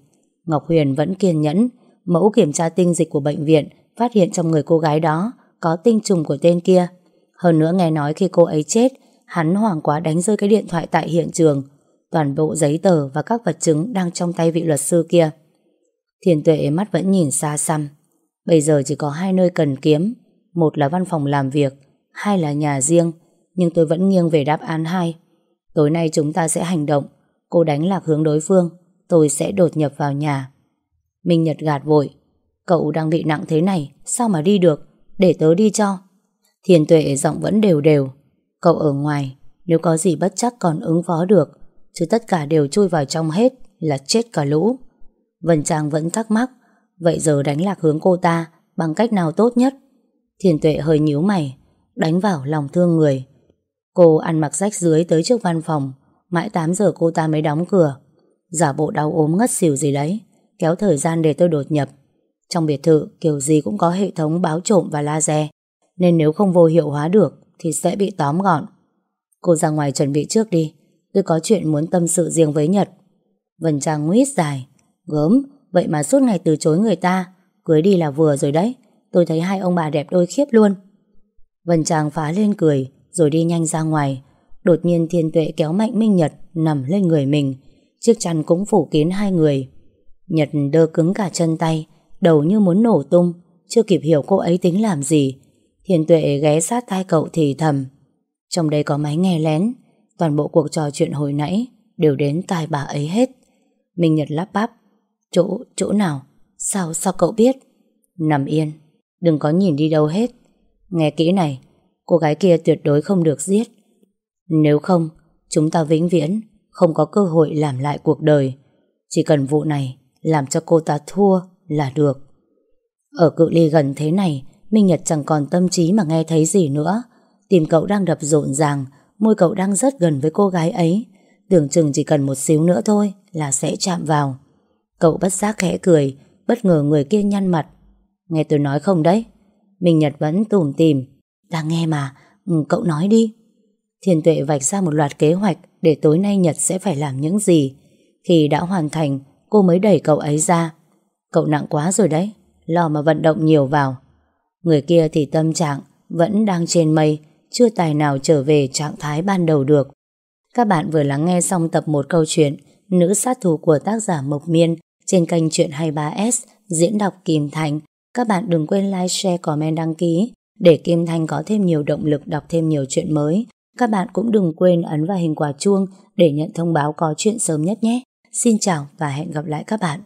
[SPEAKER 1] Ngọc Huyền vẫn kiên nhẫn, mẫu kiểm tra tinh dịch của bệnh viện phát hiện trong người cô gái đó có tinh trùng của tên kia. Hơn nữa nghe nói khi cô ấy chết, hắn hoảng quá đánh rơi cái điện thoại tại hiện trường. Toàn bộ giấy tờ và các vật chứng đang trong tay vị luật sư kia. Thiền tuệ mắt vẫn nhìn xa xăm. Bây giờ chỉ có hai nơi cần kiếm. Một là văn phòng làm việc, hai là nhà riêng. Nhưng tôi vẫn nghiêng về đáp án hai. Tối nay chúng ta sẽ hành động. Cô đánh lạc hướng đối phương. Tôi sẽ đột nhập vào nhà. Minh Nhật gạt vội. Cậu đang bị nặng thế này, sao mà đi được? Để tớ đi cho. Thiền tuệ giọng vẫn đều đều. Cậu ở ngoài, nếu có gì bất chắc còn ứng phó được. Chứ tất cả đều chui vào trong hết là chết cả lũ. Vân Trang vẫn thắc mắc Vậy giờ đánh lạc hướng cô ta Bằng cách nào tốt nhất Thiền tuệ hơi nhíu mày Đánh vào lòng thương người. Cô ăn mặc rách dưới tới trước văn phòng Mãi 8 giờ cô ta mới đóng cửa. Giả bộ đau ốm ngất xỉu gì đấy Kéo thời gian để tôi đột nhập. Trong biệt thự kiểu gì cũng có hệ thống báo trộm và laser Nên nếu không vô hiệu hóa được Thì sẽ bị tóm gọn. Cô ra ngoài chuẩn bị trước đi Tôi có chuyện muốn tâm sự riêng với Nhật. Vân Trang nguyết dài Gớm, vậy mà suốt ngày từ chối người ta Cưới đi là vừa rồi đấy. Tôi thấy hai ông bà đẹp đôi khiếp luôn Vân Trang phá lên cười Rồi đi nhanh ra ngoài Đột nhiên thiên tuệ kéo mạnh Minh Nhật Nằm lên người mình Chiếc chăn cũng phủ kín hai người Nhật đơ cứng cả chân tay Đầu như muốn nổ tung Chưa kịp hiểu cô ấy tính làm gì Thiên tuệ ghé sát tai cậu thì thầm Trong đây có máy nghe lén Toàn bộ cuộc trò chuyện hồi nãy đều đến tai bà ấy hết. Minh Nhật lắp bắp. Chỗ, chỗ nào? Sao, sao cậu biết? Nằm yên, đừng có nhìn đi đâu hết. Nghe kỹ này, cô gái kia tuyệt đối không được giết. Nếu không, chúng ta vĩnh viễn không có cơ hội làm lại cuộc đời. Chỉ cần vụ này làm cho cô ta thua là được. Ở cự ly gần thế này, Minh Nhật chẳng còn tâm trí mà nghe thấy gì nữa. Tìm cậu đang đập rộn ràng, môi cậu đang rất gần với cô gái ấy. Tưởng chừng chỉ cần một xíu nữa thôi là sẽ chạm vào. Cậu bất giác khẽ cười, bất ngờ người kia nhăn mặt. Nghe tôi nói không đấy? Minh Nhật vẫn tủm tìm. Đang nghe mà, ừ, cậu nói đi. Thiên tuệ vạch ra một loạt kế hoạch để tối nay Nhật sẽ phải làm những gì. Khi đã hoàn thành, cô mới đẩy cậu ấy ra. Cậu nặng quá rồi đấy, lo mà vận động nhiều vào. Người kia thì tâm trạng vẫn đang trên mây, chưa tài nào trở về trạng thái ban đầu được. Các bạn vừa lắng nghe xong tập một câu chuyện Nữ sát thủ của tác giả Mộc Miên trên kênh Chuyện 23S diễn đọc Kim Thành. Các bạn đừng quên like, share, comment, đăng ký để Kim Thanh có thêm nhiều động lực đọc thêm nhiều chuyện mới. Các bạn cũng đừng quên ấn vào hình quả chuông để nhận thông báo có chuyện sớm nhất nhé. Xin chào và hẹn gặp lại các bạn.